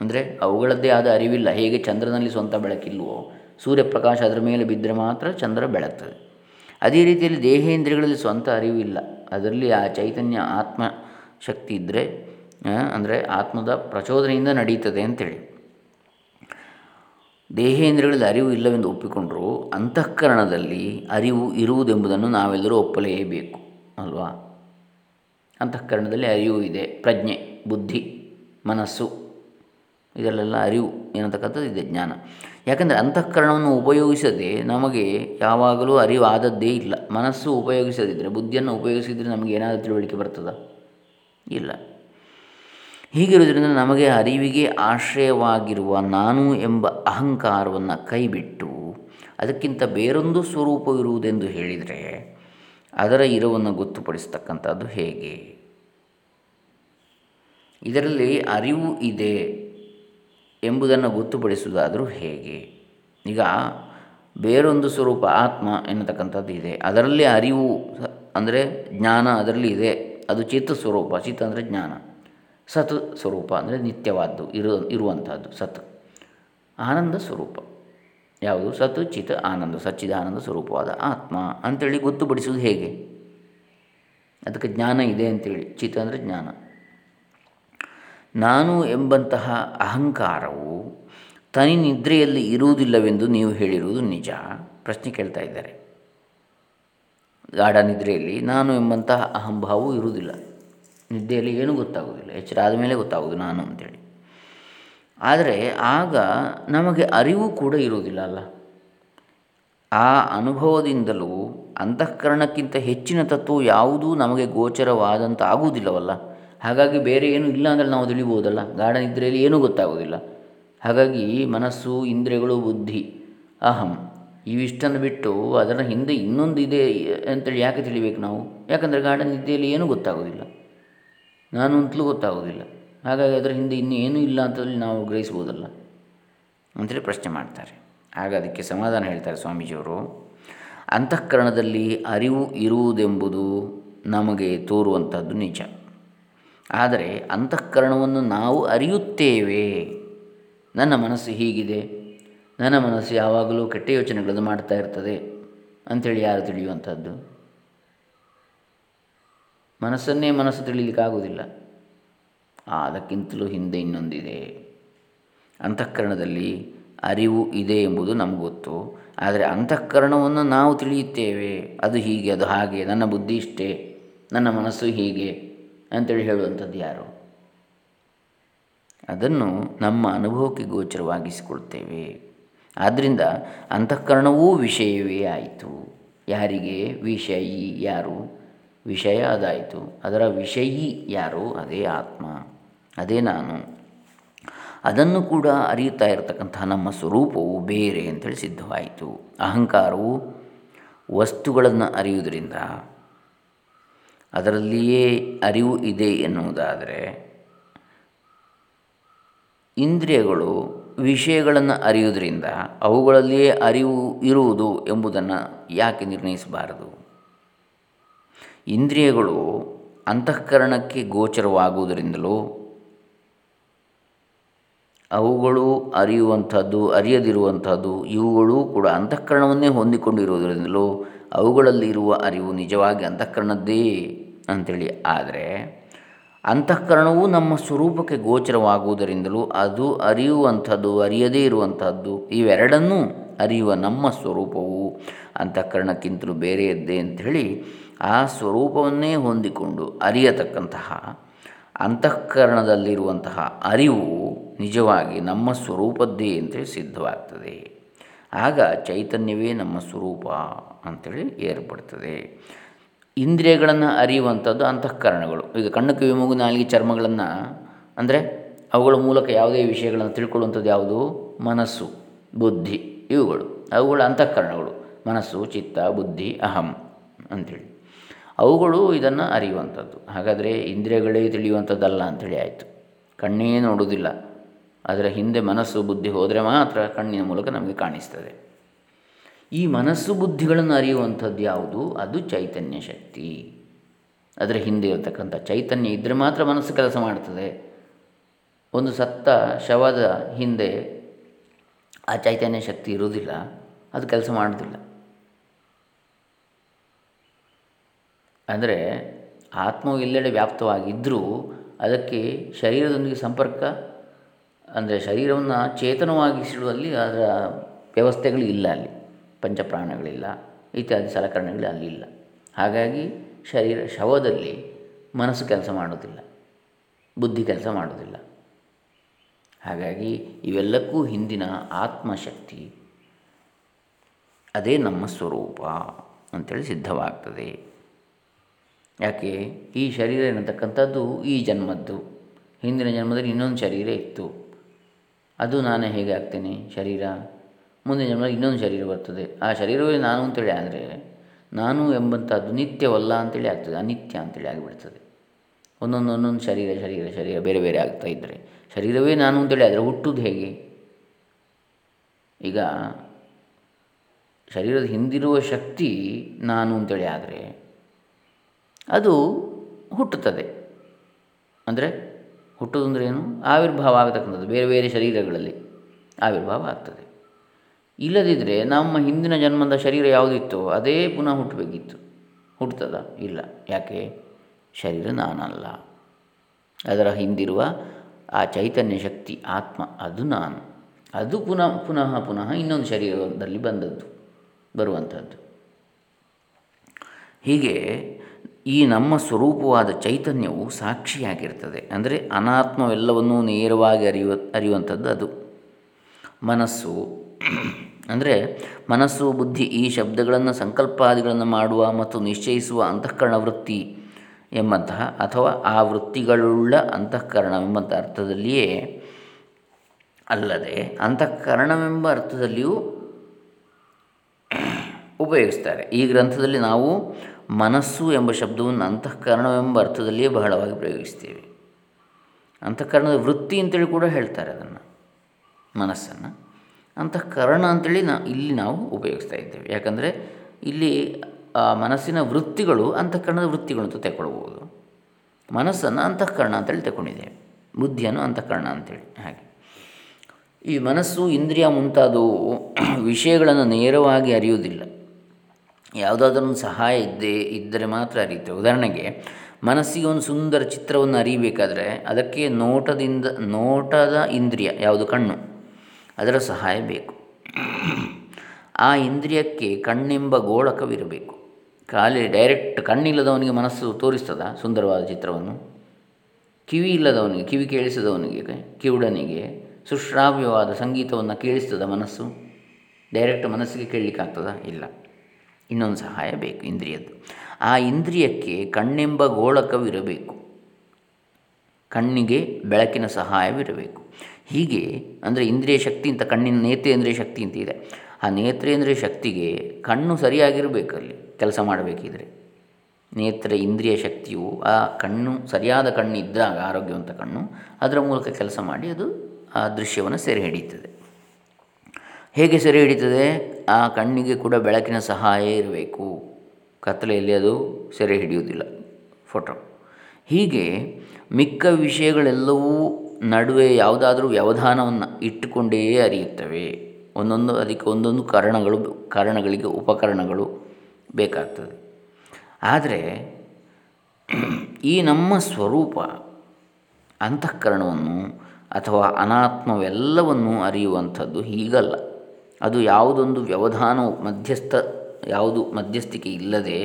Speaker 1: ಅಂದರೆ ಅವುಗಳದ್ದೇ ಆದ ಅರಿವಿಲ್ಲ, ಹೇಗೆ ಚಂದ್ರನಲ್ಲಿ ಸ್ವಂತ ಬೆಳಕಿಲ್ವೋ, ಸೂರ್ಯಪ್ರಕಾಶ ಅದರ ಮೇಲೆ ಬಿದ್ದರೆ ಮಾತ್ರ ಚಂದ್ರ ಬೆಳಗ್ತದೆ ಅದೇ ರೀತಿಯಲ್ಲಿ ದೇಹೇಂದ್ರಿಯಗಳಲ್ಲಿ ಸ್ವಂತ ಅರಿವಿಲ್ಲ. ಅದರಲ್ಲಿ ಆ ಚೈತನ್ಯ ಆತ್ಮ ಶಕ್ತಿ ಇದ್ದರೆ ಅಂದರೆ ಆತ್ಮದ ಪ್ರಚೋದನೆಯಿಂದ ನಡೀತದೆ ಅಂತೇಳಿ. ದೇಹೇಂದ್ರಿಯಗಳಲ್ಲಿ ಅರಿವು ಇಲ್ಲವೆಂದು ಒಪ್ಪಿಕೊಂಡರೂ, ಅಂತಃಕರಣದಲ್ಲಿ ಅರಿವು ಇರುವುದೆಂಬುದನ್ನು ನಾವೆಲ್ಲರೂ ಒಪ್ಪಲೇಬೇಕು, ಅಲ್ವಾ? ಅಂತಃಕರಣದಲ್ಲಿ ಅರಿವು ಇದೆ, ಪ್ರಜ್ಞೆ, ಬುದ್ಧಿ, ಮನಸ್ಸು, ಇದರಲ್ಲೆಲ್ಲ ಅರಿವು ಏನಂತಕ್ಕಂಥದ್ದು ಇದೆ, ಜ್ಞಾನ. ಯಾಕಂದರೆ ಅಂತಃಕರಣವನ್ನು ಉಪಯೋಗಿಸದೆ ನಮಗೆ ಯಾವಾಗಲೂ ಅರಿವು ಆದದ್ದೇ ಇಲ್ಲ. ಮನಸ್ಸು ಉಪಯೋಗಿಸದಿದ್ದರೆ ಬುದ್ಧಿಯನ್ನು ಉಪಯೋಗಿಸಿದರೆ ನಮಗೆ ಏನಾದರೂ ತಿಳುವಳಿಕೆ ಬರ್ತದ? ಇಲ್ಲ. ಹೀಗಿರುವುದರಿಂದ ನಮಗೆ ಅರಿವಿಗೆ ಆಶ್ರಯವಾಗಿರುವ ನಾನು ಎಂಬ ಅಹಂಕಾರವನ್ನು ಕೈಬಿಟ್ಟು ಅದಕ್ಕಿಂತ ಬೇರೊಂದು ಸ್ವರೂಪವಿರುವುದೆಂದು ಹೇಳಿದರೆ ಅದರ ಇರವನ್ನು ಗೊತ್ತುಪಡಿಸ್ತಕ್ಕಂಥದ್ದು ಹೇಗೆ? ಇದರಲ್ಲಿ ಅರಿವು ಇದೆ ಎಂಬುದನ್ನು ಗೊತ್ತುಪಡಿಸುವುದಾದರೂ ಹೇಗೆ? ಈಗ ಬೇರೊಂದು ಸ್ವರೂಪ ಆತ್ಮ ಎನ್ನತಕ್ಕಂಥದ್ದು ಇದೆ. ಅದರಲ್ಲಿ ಅರಿವು ಅಂದರೆ ಜ್ಞಾನ ಅದರಲ್ಲಿ ಇದೆ. ಅದು ಚಿತ್ತ ಸ್ವರೂಪ. ಚಿತ್ತ ಅಂದರೆ ಜ್ಞಾನ. ಸತ್ ಸ್ವರೂಪ ಅಂದರೆ ನಿತ್ಯವಾದ್ದು, ಇರು ಇರುವಂಥದ್ದು ಸತ್. ಆನಂದ ಸ್ವರೂಪ. ಯಾವುದು? ಸತ್, ಚಿತ್, ಆನಂದ ಸಚ್ಚಿದ ಆನಂದ ಸ್ವರೂಪವಾದ ಆತ್ಮ. ಅಂಥೇಳಿ ಗೊತ್ತುಪಡಿಸುವುದು ಹೇಗೆ? ಅದಕ್ಕೆ ಜ್ಞಾನ ಇದೆ ಅಂತೇಳಿ. ಚಿತ ಅಂದರೆ ಜ್ಞಾನ. ನಾನು ಎಂಬಂತಹ ಅಹಂಕಾರವು ತನಿ ನಿದ್ರೆಯಲ್ಲಿ ಇರುವುದಿಲ್ಲವೆಂದು ನೀವು ಹೇಳಿರುವುದು ನಿಜ. ಪ್ರಶ್ನೆ ಕೇಳ್ತಾ ಇದ್ದಾರೆ. ಗಾಢ ನಿದ್ರೆಯಲ್ಲಿ ನಾನು ಎಂಬಂತಹ ಅಹಂಭಾವವು ಇರುವುದಿಲ್ಲ. ನಿದ್ದೆಯಲ್ಲಿ ಏನೂ ಗೊತ್ತಾಗೋದಿಲ್ಲ ಎಚ್ಚರ ಆದಮೇಲೆ ಗೊತ್ತಾಗೋದು ನಾನು ಅಂತೇಳಿ. ಆದರೆ ಆಗ ನಮಗೆ ಅರಿವು ಕೂಡ ಇರುವುದಿಲ್ಲ ಅಲ್ಲ. ಆ ಅನುಭವದಿಂದಲೂ ಅಂತಃಕರಣಕ್ಕಿಂತ ಹೆಚ್ಚಿನ ತತ್ವ ಯಾವುದೂ ನಮಗೆ ಗೋಚರವಾದಂಥ ಆಗುವುದಿಲ್ಲವಲ್ಲ ಹಾಗಾಗಿ ಬೇರೆ ಏನೂ ಇಲ್ಲ ಅಂದರೆ ನಾವು ತಿಳಿಬೋದಲ್ಲ. ಗಾಢ ನಿದ್ರೆಯಲ್ಲಿ ಏನೂ ಗೊತ್ತಾಗೋದಿಲ್ಲ ಹಾಗಾಗಿ ಮನಸ್ಸು, ಇಂದ್ರಿಯಗಳು, ಬುದ್ಧಿ, ಅಹಂ ಇವಿಷ್ಟನ್ನು ಬಿಟ್ಟು ಅದರ ಹಿಂದೆ ಇನ್ನೊಂದು ಇದೆ ಅಂತೇಳಿ ಯಾಕೆ ತಿಳಿಬೇಕು ನಾವು? ಯಾಕಂದರೆ ಗಾಢ ನಿದ್ದೆಯಲ್ಲಿ ಏನೂ ಗೊತ್ತಾಗೋದಿಲ್ಲ ನಾನು ಅಂತಲೂ ಗೊತ್ತಾಗೋದಿಲ್ಲ. ಹಾಗಾಗಿ ಅದರ ಹಿಂದೆ ಇನ್ನೂ ಏನೂ ಇಲ್ಲ ಅಂತಲ್ಲಿ ನಾವು ಗ್ರಹಿಸ್ಬೋದಲ್ಲ. ಅಂತೇಳಿ ಪ್ರಶ್ನೆ ಮಾಡ್ತಾರೆ. ಆಗ ಅದಕ್ಕೆ ಸಮಾಧಾನ ಹೇಳ್ತಾರೆ ಸ್ವಾಮೀಜಿಯವರು, ಅಂತಃಕರಣದಲ್ಲಿ ಅರಿವು ಇರುವುದೆಂಬುದು ನಮಗೆ ತೋರುವಂಥದ್ದು ನಿಜ. ಆದರೆ ಅಂತಃಕರಣವನ್ನು ನಾವು ಅರಿಯುತ್ತೇವೆ. ನನ್ನ ಮನಸ್ಸು ಹೀಗಿದೆ. ನನ್ನ ಮನಸ್ಸು ಯಾವಾಗಲೂ ಕೆಟ್ಟ ಯೋಚನೆಗಳನ್ನು ಮಾಡ್ತಾ ಇರ್ತದೆ. ಅಂಥೇಳಿ ಯಾರು ತಿಳಿಯುವಂಥದ್ದು? ಮನಸ್ಸನ್ನೇ ಮನಸ್ಸು ತಿಳಿಲಿಕ್ಕಾಗುವುದಿಲ್ಲ. ಅದಕ್ಕಿಂತಲೂ ಹಿಂದೆ ಇನ್ನೊಂದಿದೆ. ಅಂತಃಕರಣದಲ್ಲಿ ಅರಿವು ಇದೆ ಎಂಬುದು ನಮ್ಗೆ ಗೊತ್ತು. ಆದರೆ ಅಂತಃಕರಣವನ್ನು ನಾವು ತಿಳಿಯುತ್ತೇವೆ. ಅದು ಹೀಗೆ, ಅದು ಹಾಗೆ, ನನ್ನ ಬುದ್ಧಿ ಇಷ್ಟೇ, ನನ್ನ ಮನಸ್ಸು ಹೀಗೆ ಅಂತೇಳಿ ಹೇಳುವಂಥದ್ದು ಯಾರು? ಅದನ್ನು ನಮ್ಮ ಅನುಭವಕ್ಕೆ ಗೋಚರವಾಗಿಸಿಕೊಳ್ತೇವೆ. ಆದ್ದರಿಂದ ಅಂತಃಕರಣವೂ ವಿಷಯವೇ ಆಯಿತು. ಯಾರಿಗೆ? ವಿಷಯಿ ಯಾರು? ವಿಷಯ ಅದಾಯಿತು. ಅದರ ವಿಷಯಿ ಯಾರು? ಅದೇ ಆತ್ಮ. ಅದೇ ನಾನು. ಅದನ್ನು ಕೂಡ ಅರಿಯುತ್ತಾ ಇರತಕ್ಕಂತಹ ನಮ್ಮ ಸ್ವರೂಪವು ಬೇರೆ ಅಂತೇಳಿ ಸಿದ್ಧವಾಯಿತು. ಅಹಂಕಾರವು ವಸ್ತುಗಳನ್ನು ಅರಿಯುವುದರಿಂದ ಅದರಲ್ಲಿಯೇ ಅರಿವು ಇದೆ ಎನ್ನುವುದಾದರೆ ಇಂದ್ರಿಯಗಳು ವಿಷಯಗಳನ್ನು ಅರಿಯುವುದರಿಂದ ಅವುಗಳಲ್ಲಿಯೇ ಅರಿವು ಇರುವುದು ಎಂಬುದನ್ನು ಯಾಕೆ ನಿರ್ಣಯಿಸಬಾರದು? ಇಂದ್ರಿಯಗಳು ಅಂತಃಕರಣಕ್ಕೆ ಗೋಚರವಾಗುವುದರಿಂದಲೂ, ಅವುಗಳು ಅರಿಯುವಂಥದ್ದು, ಅರಿಯದಿರುವಂಥದ್ದು, ಇವುಗಳು ಕೂಡ ಅಂತಃಕರಣವನ್ನೇ ಹೊಂದಿಕೊಂಡಿರುವುದರಿಂದಲೂ ಅವುಗಳಲ್ಲಿ ಇರುವ ಅರಿವು ನಿಜವಾಗಿ ಅಂತಃಕರಣದ್ದೇ ಅಂಥೇಳಿ ಆದರೆ ಅಂತಃಕರಣವು ನಮ್ಮ ಸ್ವರೂಪಕ್ಕೆ ಗೋಚರವಾಗುವುದರಿಂದಲೂ, ಅದು ಅರಿಯುವಂಥದ್ದು, ಅರಿಯದೇ ಇರುವಂಥದ್ದು, ಇವೆರಡನ್ನೂ ಅರಿಯುವ ನಮ್ಮ ಸ್ವರೂಪವು ಅಂತಃಕರಣಕ್ಕಿಂತಲೂ ಬೇರೆಯದ್ದೇ ಅಂಥೇಳಿ ಆ ಸ್ವರೂಪವನ್ನೇ ಹೊಂದಿಕೊಂಡು ಅರಿಯತಕ್ಕಂತಹ ಅಂತಃಕರಣದಲ್ಲಿರುವಂತಹ ಅರಿವು ನಿಜವಾಗಿ ನಮ್ಮ ಸ್ವರೂಪದ್ದೇ ಅಂತೇಳಿ ಸಿದ್ಧವಾಗ್ತದೆ. ಆಗ ಚೈತನ್ಯವೇ ನಮ್ಮ ಸ್ವರೂಪ ಅಂಥೇಳಿ ಏರ್ಪಡ್ತದೆ. ಇಂದ್ರಿಯಗಳನ್ನು ಅರಿಯುವಂಥದ್ದು ಅಂತಃಕರಣಗಳು. ಈಗ ಕಣ್ಣು ಕಿವಿ ಮೂಗು ನಾಲಿಗೆ ಚರ್ಮಗಳನ್ನು ಅಂದರೆ ಅವುಗಳ ಮೂಲಕ ಯಾವುದೇ ವಿಷಯಗಳನ್ನು ತಿಳ್ಕೊಳ್ಳುವಂಥದ್ದು ಯಾವುದು? ಮನಸ್ಸು, ಬುದ್ಧಿ ಇವುಗಳು. ಅವುಗಳ ಅಂತಃಕರಣಗಳು. ಮನಸ್ಸು, ಚಿತ್ತ, ಬುದ್ಧಿ, ಅಹಂ ಅಂಥೇಳಿ ಅವುಗಳು ಇದನ್ನು ಅರಿಯುವಂಥದ್ದು. ಹಾಗಾದರೆ ಇಂದ್ರಿಯಗಳೇ ತಿಳಿಯುವಂಥದ್ದಲ್ಲ ಅಂಥೇಳಿ ಆಯಿತು. ಕಣ್ಣೇ ನೋಡುವುದಿಲ್ಲ. ಅದರ ಹಿಂದೆ ಮನಸ್ಸು ಬುದ್ಧಿ ಹೋದರೆ ಮಾತ್ರ ಕಣ್ಣಿನ ಮೂಲಕ ನಮಗೆ ಕಾಣಿಸ್ತದೆ. ಈ ಮನಸ್ಸು ಬುದ್ಧಿಗಳನ್ನು ಅರಿಯುವಂಥದ್ದು ಯಾವುದು? ಅದು ಚೈತನ್ಯ ಶಕ್ತಿ. ಅದರ ಹಿಂದೆ ಇರತಕ್ಕಂಥ ಚೈತನ್ಯ ಇದ್ದರೆ ಮಾತ್ರ ಮನಸ್ಸು ಕೆಲಸ ಮಾಡ್ತದೆ. ಒಂದು ಸತ್ತ ಶವದ ಹಿಂದೆ ಆ ಚೈತನ್ಯ ಶಕ್ತಿ ಇರುವುದಿಲ್ಲ. ಅದು ಕೆಲಸ ಮಾಡೋದಿಲ್ಲ ಅಂದರೆ ಆತ್ಮವು ಎಲ್ಲೆಡೆ ವ್ಯಾಪ್ತವಾಗಿದ್ದರೂ ಅದಕ್ಕೆ ಶರೀರದೊಂದಿಗೆ ಸಂಪರ್ಕ, ಅಂದರೆ ಶರೀರವನ್ನು ಚೇತನವಾಗಿಸಿಡುವಲ್ಲಿ ಅದರ ವ್ಯವಸ್ಥೆಗಳು ಇಲ್ಲ ಅಲ್ಲಿ. ಪಂಚಪ್ರಾಣಗಳಿಲ್ಲ, ಇತ್ಯಾದಿ ಸಲಕರಣೆಗಳು ಅಲ್ಲಿ ಇಲ್ಲ. ಹಾಗಾಗಿ ಶರೀರ, ಶವದಲ್ಲಿ ಮನಸ್ಸು ಕೆಲಸ ಮಾಡೋದಿಲ್ಲ ಬುದ್ಧಿ ಕೆಲಸ ಮಾಡೋದಿಲ್ಲ ಹಾಗಾಗಿ ಇವೆಲ್ಲಕ್ಕೂ ಹಿಂದಿನ ಆತ್ಮಶಕ್ತಿ, ಅದೇ ನಮ್ಮ ಸ್ವರೂಪ ಅಂಥೇಳಿ ಸಿದ್ಧವಾಗ್ತದೆ. ಯಾಕೆ? ಈ ಶರೀರ ಏನತಕ್ಕಂಥದ್ದು ಈ ಜನ್ಮದ್ದು. ಹಿಂದಿನ ಜನ್ಮದಲ್ಲಿ ಇನ್ನೊಂದು ಶರೀರ ಇತ್ತು. ಅದು ನಾನೇ ಹೇಗೆ ಆಗ್ತೇನೆ ಶರೀರ? ಮುಂದಿನ ಜನ್ಮದಲ್ಲಿ ಇನ್ನೊಂದು ಶರೀರ ಬರ್ತದೆ. ಆ ಶರೀರವೇ ನಾನು ಅಂತೇಳಿ ಆದರೆ ನಾನು ಎಂಬಂಥದ್ದು ನಿತ್ಯವಲ್ಲ ಅಂತೇಳಿ ಆಗ್ತದೆ. ಅನಿತ್ಯ ಅಂತೇಳಿ ಆಗಿಬಿಡ್ತದೆ. ಒಂದೊಂದು ಒಂದೊಂದು ಶರೀರ ಶರೀರ ಶರೀರ ಬೇರೆ ಬೇರೆ ಆಗ್ತಾ ಇದ್ದರೆ ಶರೀರವೇ ನಾನು ಅಂತೇಳಿ ಆದರೆ ಹುಟ್ಟುದು ಹೇಗೆ? ಈಗ ಶರೀರದ ಹಿಂದಿರುವ ಶಕ್ತಿ ನಾನು ಅಂತೇಳಿ ಆದರೆ ಅದು ಹುಟ್ಟುತ್ತದೆ. ಅಂದರೆ ಹುಟ್ಟೋದು ಅಂದರೆ ಏನು? ಆವಿರ್ಭಾವ ಆಗತಕ್ಕಂಥದ್ದು. ಬೇರೆ ಬೇರೆ ಶರೀರಗಳಲ್ಲಿ ಆವಿರ್ಭಾವ ಆಗ್ತದೆ. ಇಲ್ಲದಿದ್ದರೆ ನಮ್ಮ ಹಿಂದಿನ ಜನ್ಮದ ಶರೀರ ಯಾವುದಿತ್ತೋ ಅದೇ ಪುನಃ ಹುಟ್ಟಬೇಕಿತ್ತು. ಹುಟ್ಟುತ್ತದ? ಇಲ್ಲ. ಯಾಕೆ? ಶರೀರ ನಾನಲ್ಲ. ಅದರ ಹಿಂದಿರುವ ಆ ಚೈತನ್ಯ ಶಕ್ತಿ, ಆತ್ಮ, ಅದು ನಾನು. ಅದು ಪುನಃ ಪುನಃ ಪುನಃ ಇನ್ನೊಂದು ಶರೀರದಲ್ಲಿ ಬಂದದ್ದು, ಬರುವಂಥದ್ದು. ಹೀಗೆ ಈ ನಮ್ಮ ಸ್ವರೂಪವಾದ ಚೈತನ್ಯವು ಸಾಕ್ಷಿಯಾಗಿರ್ತದೆ. ಅಂದರೆ ಅನಾತ್ಮವೆಲ್ಲವನ್ನೂ ನೇರವಾಗಿ ಅರಿಯುವ ಅರಿಯುವಂಥದ್ದು ಅದು. ಮನಸ್ಸು, ಅಂದರೆ ಮನಸ್ಸು, ಬುದ್ಧಿ ಈ ಶಬ್ದಗಳನ್ನು, ಸಂಕಲ್ಪಾದಿಗಳನ್ನು ಮಾಡುವ ಮತ್ತು ನಿಶ್ಚಯಿಸುವ ಅಂತಃಕರಣ ವೃತ್ತಿ ಎಂಬಂತಹ ಅಥವಾ ಆ ವೃತ್ತಿಗಳುಳ್ಳ ಅಂತಃಕರಣವೆಂಬಂಥ ಅರ್ಥದಲ್ಲಿಯೇ ಅಲ್ಲದೆ ಅಂತಃಕರಣವೆಂಬ ಅರ್ಥದಲ್ಲಿಯೂ ಉಪಯೋಗಿಸ್ತಾರೆ. ಈ ಗ್ರಂಥದಲ್ಲಿ ನಾವು ಮನಸ್ಸು ಎಂಬ ಶಬ್ದವನ್ನು ಅಂತಃಕರಣವೆಂಬ ಅರ್ಥದಲ್ಲಿಯೇ ಬಹಳವಾಗಿ ಪ್ರಯೋಗಿಸ್ತೀವಿ. ಅಂತಃಕರಣದ ವೃತ್ತಿ ಅಂತೇಳಿ ಕೂಡ ಹೇಳ್ತಾರೆ ಅದನ್ನು, ಮನಸ್ಸನ್ನು. ಅಂತಃಕರಣ ಅಂತೇಳಿ ನಾ, ಇಲ್ಲಿ ನಾವು ಉಪಯೋಗಿಸ್ತಾ ಇದ್ದೇವೆ. ಯಾಕಂದರೆ ಇಲ್ಲಿ ಆ ಮನಸ್ಸಿನ ವೃತ್ತಿಗಳು ಅಂತಃಕರಣದ ವೃತ್ತಿಗಳು ಅಂತ ತಗೊಳ್ಬೋದು ಮನಸ್ಸನ್ನು ಅಂತಃಕರಣ ಅಂತೇಳಿ ತಗೊಂಡಿದ್ದೇವೆ ಬುದ್ಧಿಯನ್ನು ಅಂತಃಕರಣ ಅಂತೇಳಿ. ಹಾಗೆ. ಈ ಮನಸ್ಸು ಇಂದ್ರಿಯ ಮುಂತಾದವು ವಿಷಯಗಳನ್ನು ನೇರವಾಗಿ ಅರಿಯುವುದಿಲ್ಲ. ಯಾವುದಾದ್ರೂ ಸಹಾಯ ಇದ್ದೇ ಇದ್ದರೆ ಮಾತ್ರ ಅರಿಯುತ್ತೆ. ಉದಾಹರಣೆಗೆ ಮನಸ್ಸಿಗೆ ಒಂದು ಸುಂದರ ಚಿತ್ರವನ್ನು ಅರಿಬೇಕಾದರೆ ಅದಕ್ಕೆ ನೋಟದಿಂದ, ನೋಟದ ಇಂದ್ರಿಯ, ಯಾವುದು ಕಣ್ಣು, ಅದರ ಸಹಾಯ ಬೇಕು. ಆ ಇಂದ್ರಿಯಕ್ಕೆ ಕಣ್ಣೆಂಬ ಗೋಳಕವಿರಬೇಕು. ಖಾಲಿ ಡೈರೆಕ್ಟ್ ಕಣ್ಣಿಲ್ಲದವನಿಗೆ ಮನಸ್ಸು ತೋರಿಸ್ತದ ಸುಂದರವಾದ ಚಿತ್ರವನ್ನು? ಕಿವಿ ಇಲ್ಲದವನಿಗೆ, ಕಿವಿ ಕೇಳಿಸದವನಿಗೆ, ಕಿವುಡನಿಗೆ ಸುಶ್ರಾವ್ಯವಾದ ಸಂಗೀತವನ್ನು ಕೇಳಿಸ್ತದ ಮನಸ್ಸು? ಡೈರೆಕ್ಟ್ ಮನಸ್ಸಿಗೆ ಕೇಳಲಿಕ್ಕಾಗ್ತದ? ಇಲ್ಲ. ಇನ್ನೊಂದು ಸಹಾಯ ಬೇಕು ಇಂದ್ರಿಯದ್ದು. ಆ ಇಂದ್ರಿಯಕ್ಕೆ ಕಣ್ಣೆಂಬ ಗೋಳಕವಿರಬೇಕು. ಕಣ್ಣಿಗೆ ಬೆಳಕಿನ ಸಹಾಯವಿರಬೇಕು. ಹೀಗೆ ಅಂದರೆ ಇಂದ್ರಿಯ ಶಕ್ತಿ ಅಂತ, ಕಣ್ಣಿನ ನೇತ್ರೇಂದ್ರಿಯ ಶಕ್ತಿ ಅಂತ ಇದೆ. ಆ ನೇತ್ರೇಂದ್ರಿಯ ಶಕ್ತಿಗೆ ಕಣ್ಣು ಸರಿಯಾಗಿರಬೇಕಲ್ಲಿ, ಕೆಲಸ ಮಾಡಬೇಕಿದ್ರೆ. ನೇತ್ರ ಇಂದ್ರಿಯ ಶಕ್ತಿಯು ಆ ಕಣ್ಣು, ಸರಿಯಾದ ಕಣ್ಣು ಇದ್ದಾಗ ಆರೋಗ್ಯವಂತ ಕಣ್ಣು, ಅದರ ಮೂಲಕ ಕೆಲಸ ಮಾಡಿ ಅದು ಆ ದೃಶ್ಯವನ್ನು ಸೆರೆ ಹಿಡಿಯುತ್ತದೆ ಹೇಗೆ ಸೆರೆ ಹಿಡಿತದೆ? ಆ ಕಣ್ಣಿಗೆ ಕೂಡ ಬೆಳಕಿನ ಸಹಾಯ ಇರಬೇಕು. ಕತ್ತಲೆಯಲ್ಲಿ ಅದು ಸೆರೆ ಹಿಡಿಯುವುದಿಲ್ಲ. ಫೋಟೋ. ಹೀಗೆ ಮಿಕ್ಕ ವಿಷಯಗಳೆಲ್ಲವೂ ನಡುವೆ ಯಾವುದಾದ್ರೂ ವ್ಯವಧಾನವನ್ನು ಇಟ್ಟುಕೊಂಡೇ ಅರಿಯುತ್ತವೆ. ಒಂದೊಂದು ಅದಕ್ಕೆ ಒಂದೊಂದು ಕಾರಣಗಳು, ಕಾರಣಗಳಿಗೆ ಉಪಕರಣಗಳು ಬೇಕಾಗ್ತದೆ. ಆದರೆ ಈ ನಮ್ಮ ಸ್ವರೂಪ, ಅಂತಃಕರಣವನ್ನು ಅಥವಾ ಅನಾತ್ಮವೆಲ್ಲವನ್ನು ಅರಿಯುವಂಥದ್ದು ಹೀಗಲ್ಲ. ಅದು ಯಾವುದೊಂದು ವ್ಯವಧಾನವು ಮಧ್ಯಸ್ಥ, ಯಾವುದು ಮಧ್ಯಸ್ಥಿಕೆ ಇಲ್ಲದೆ,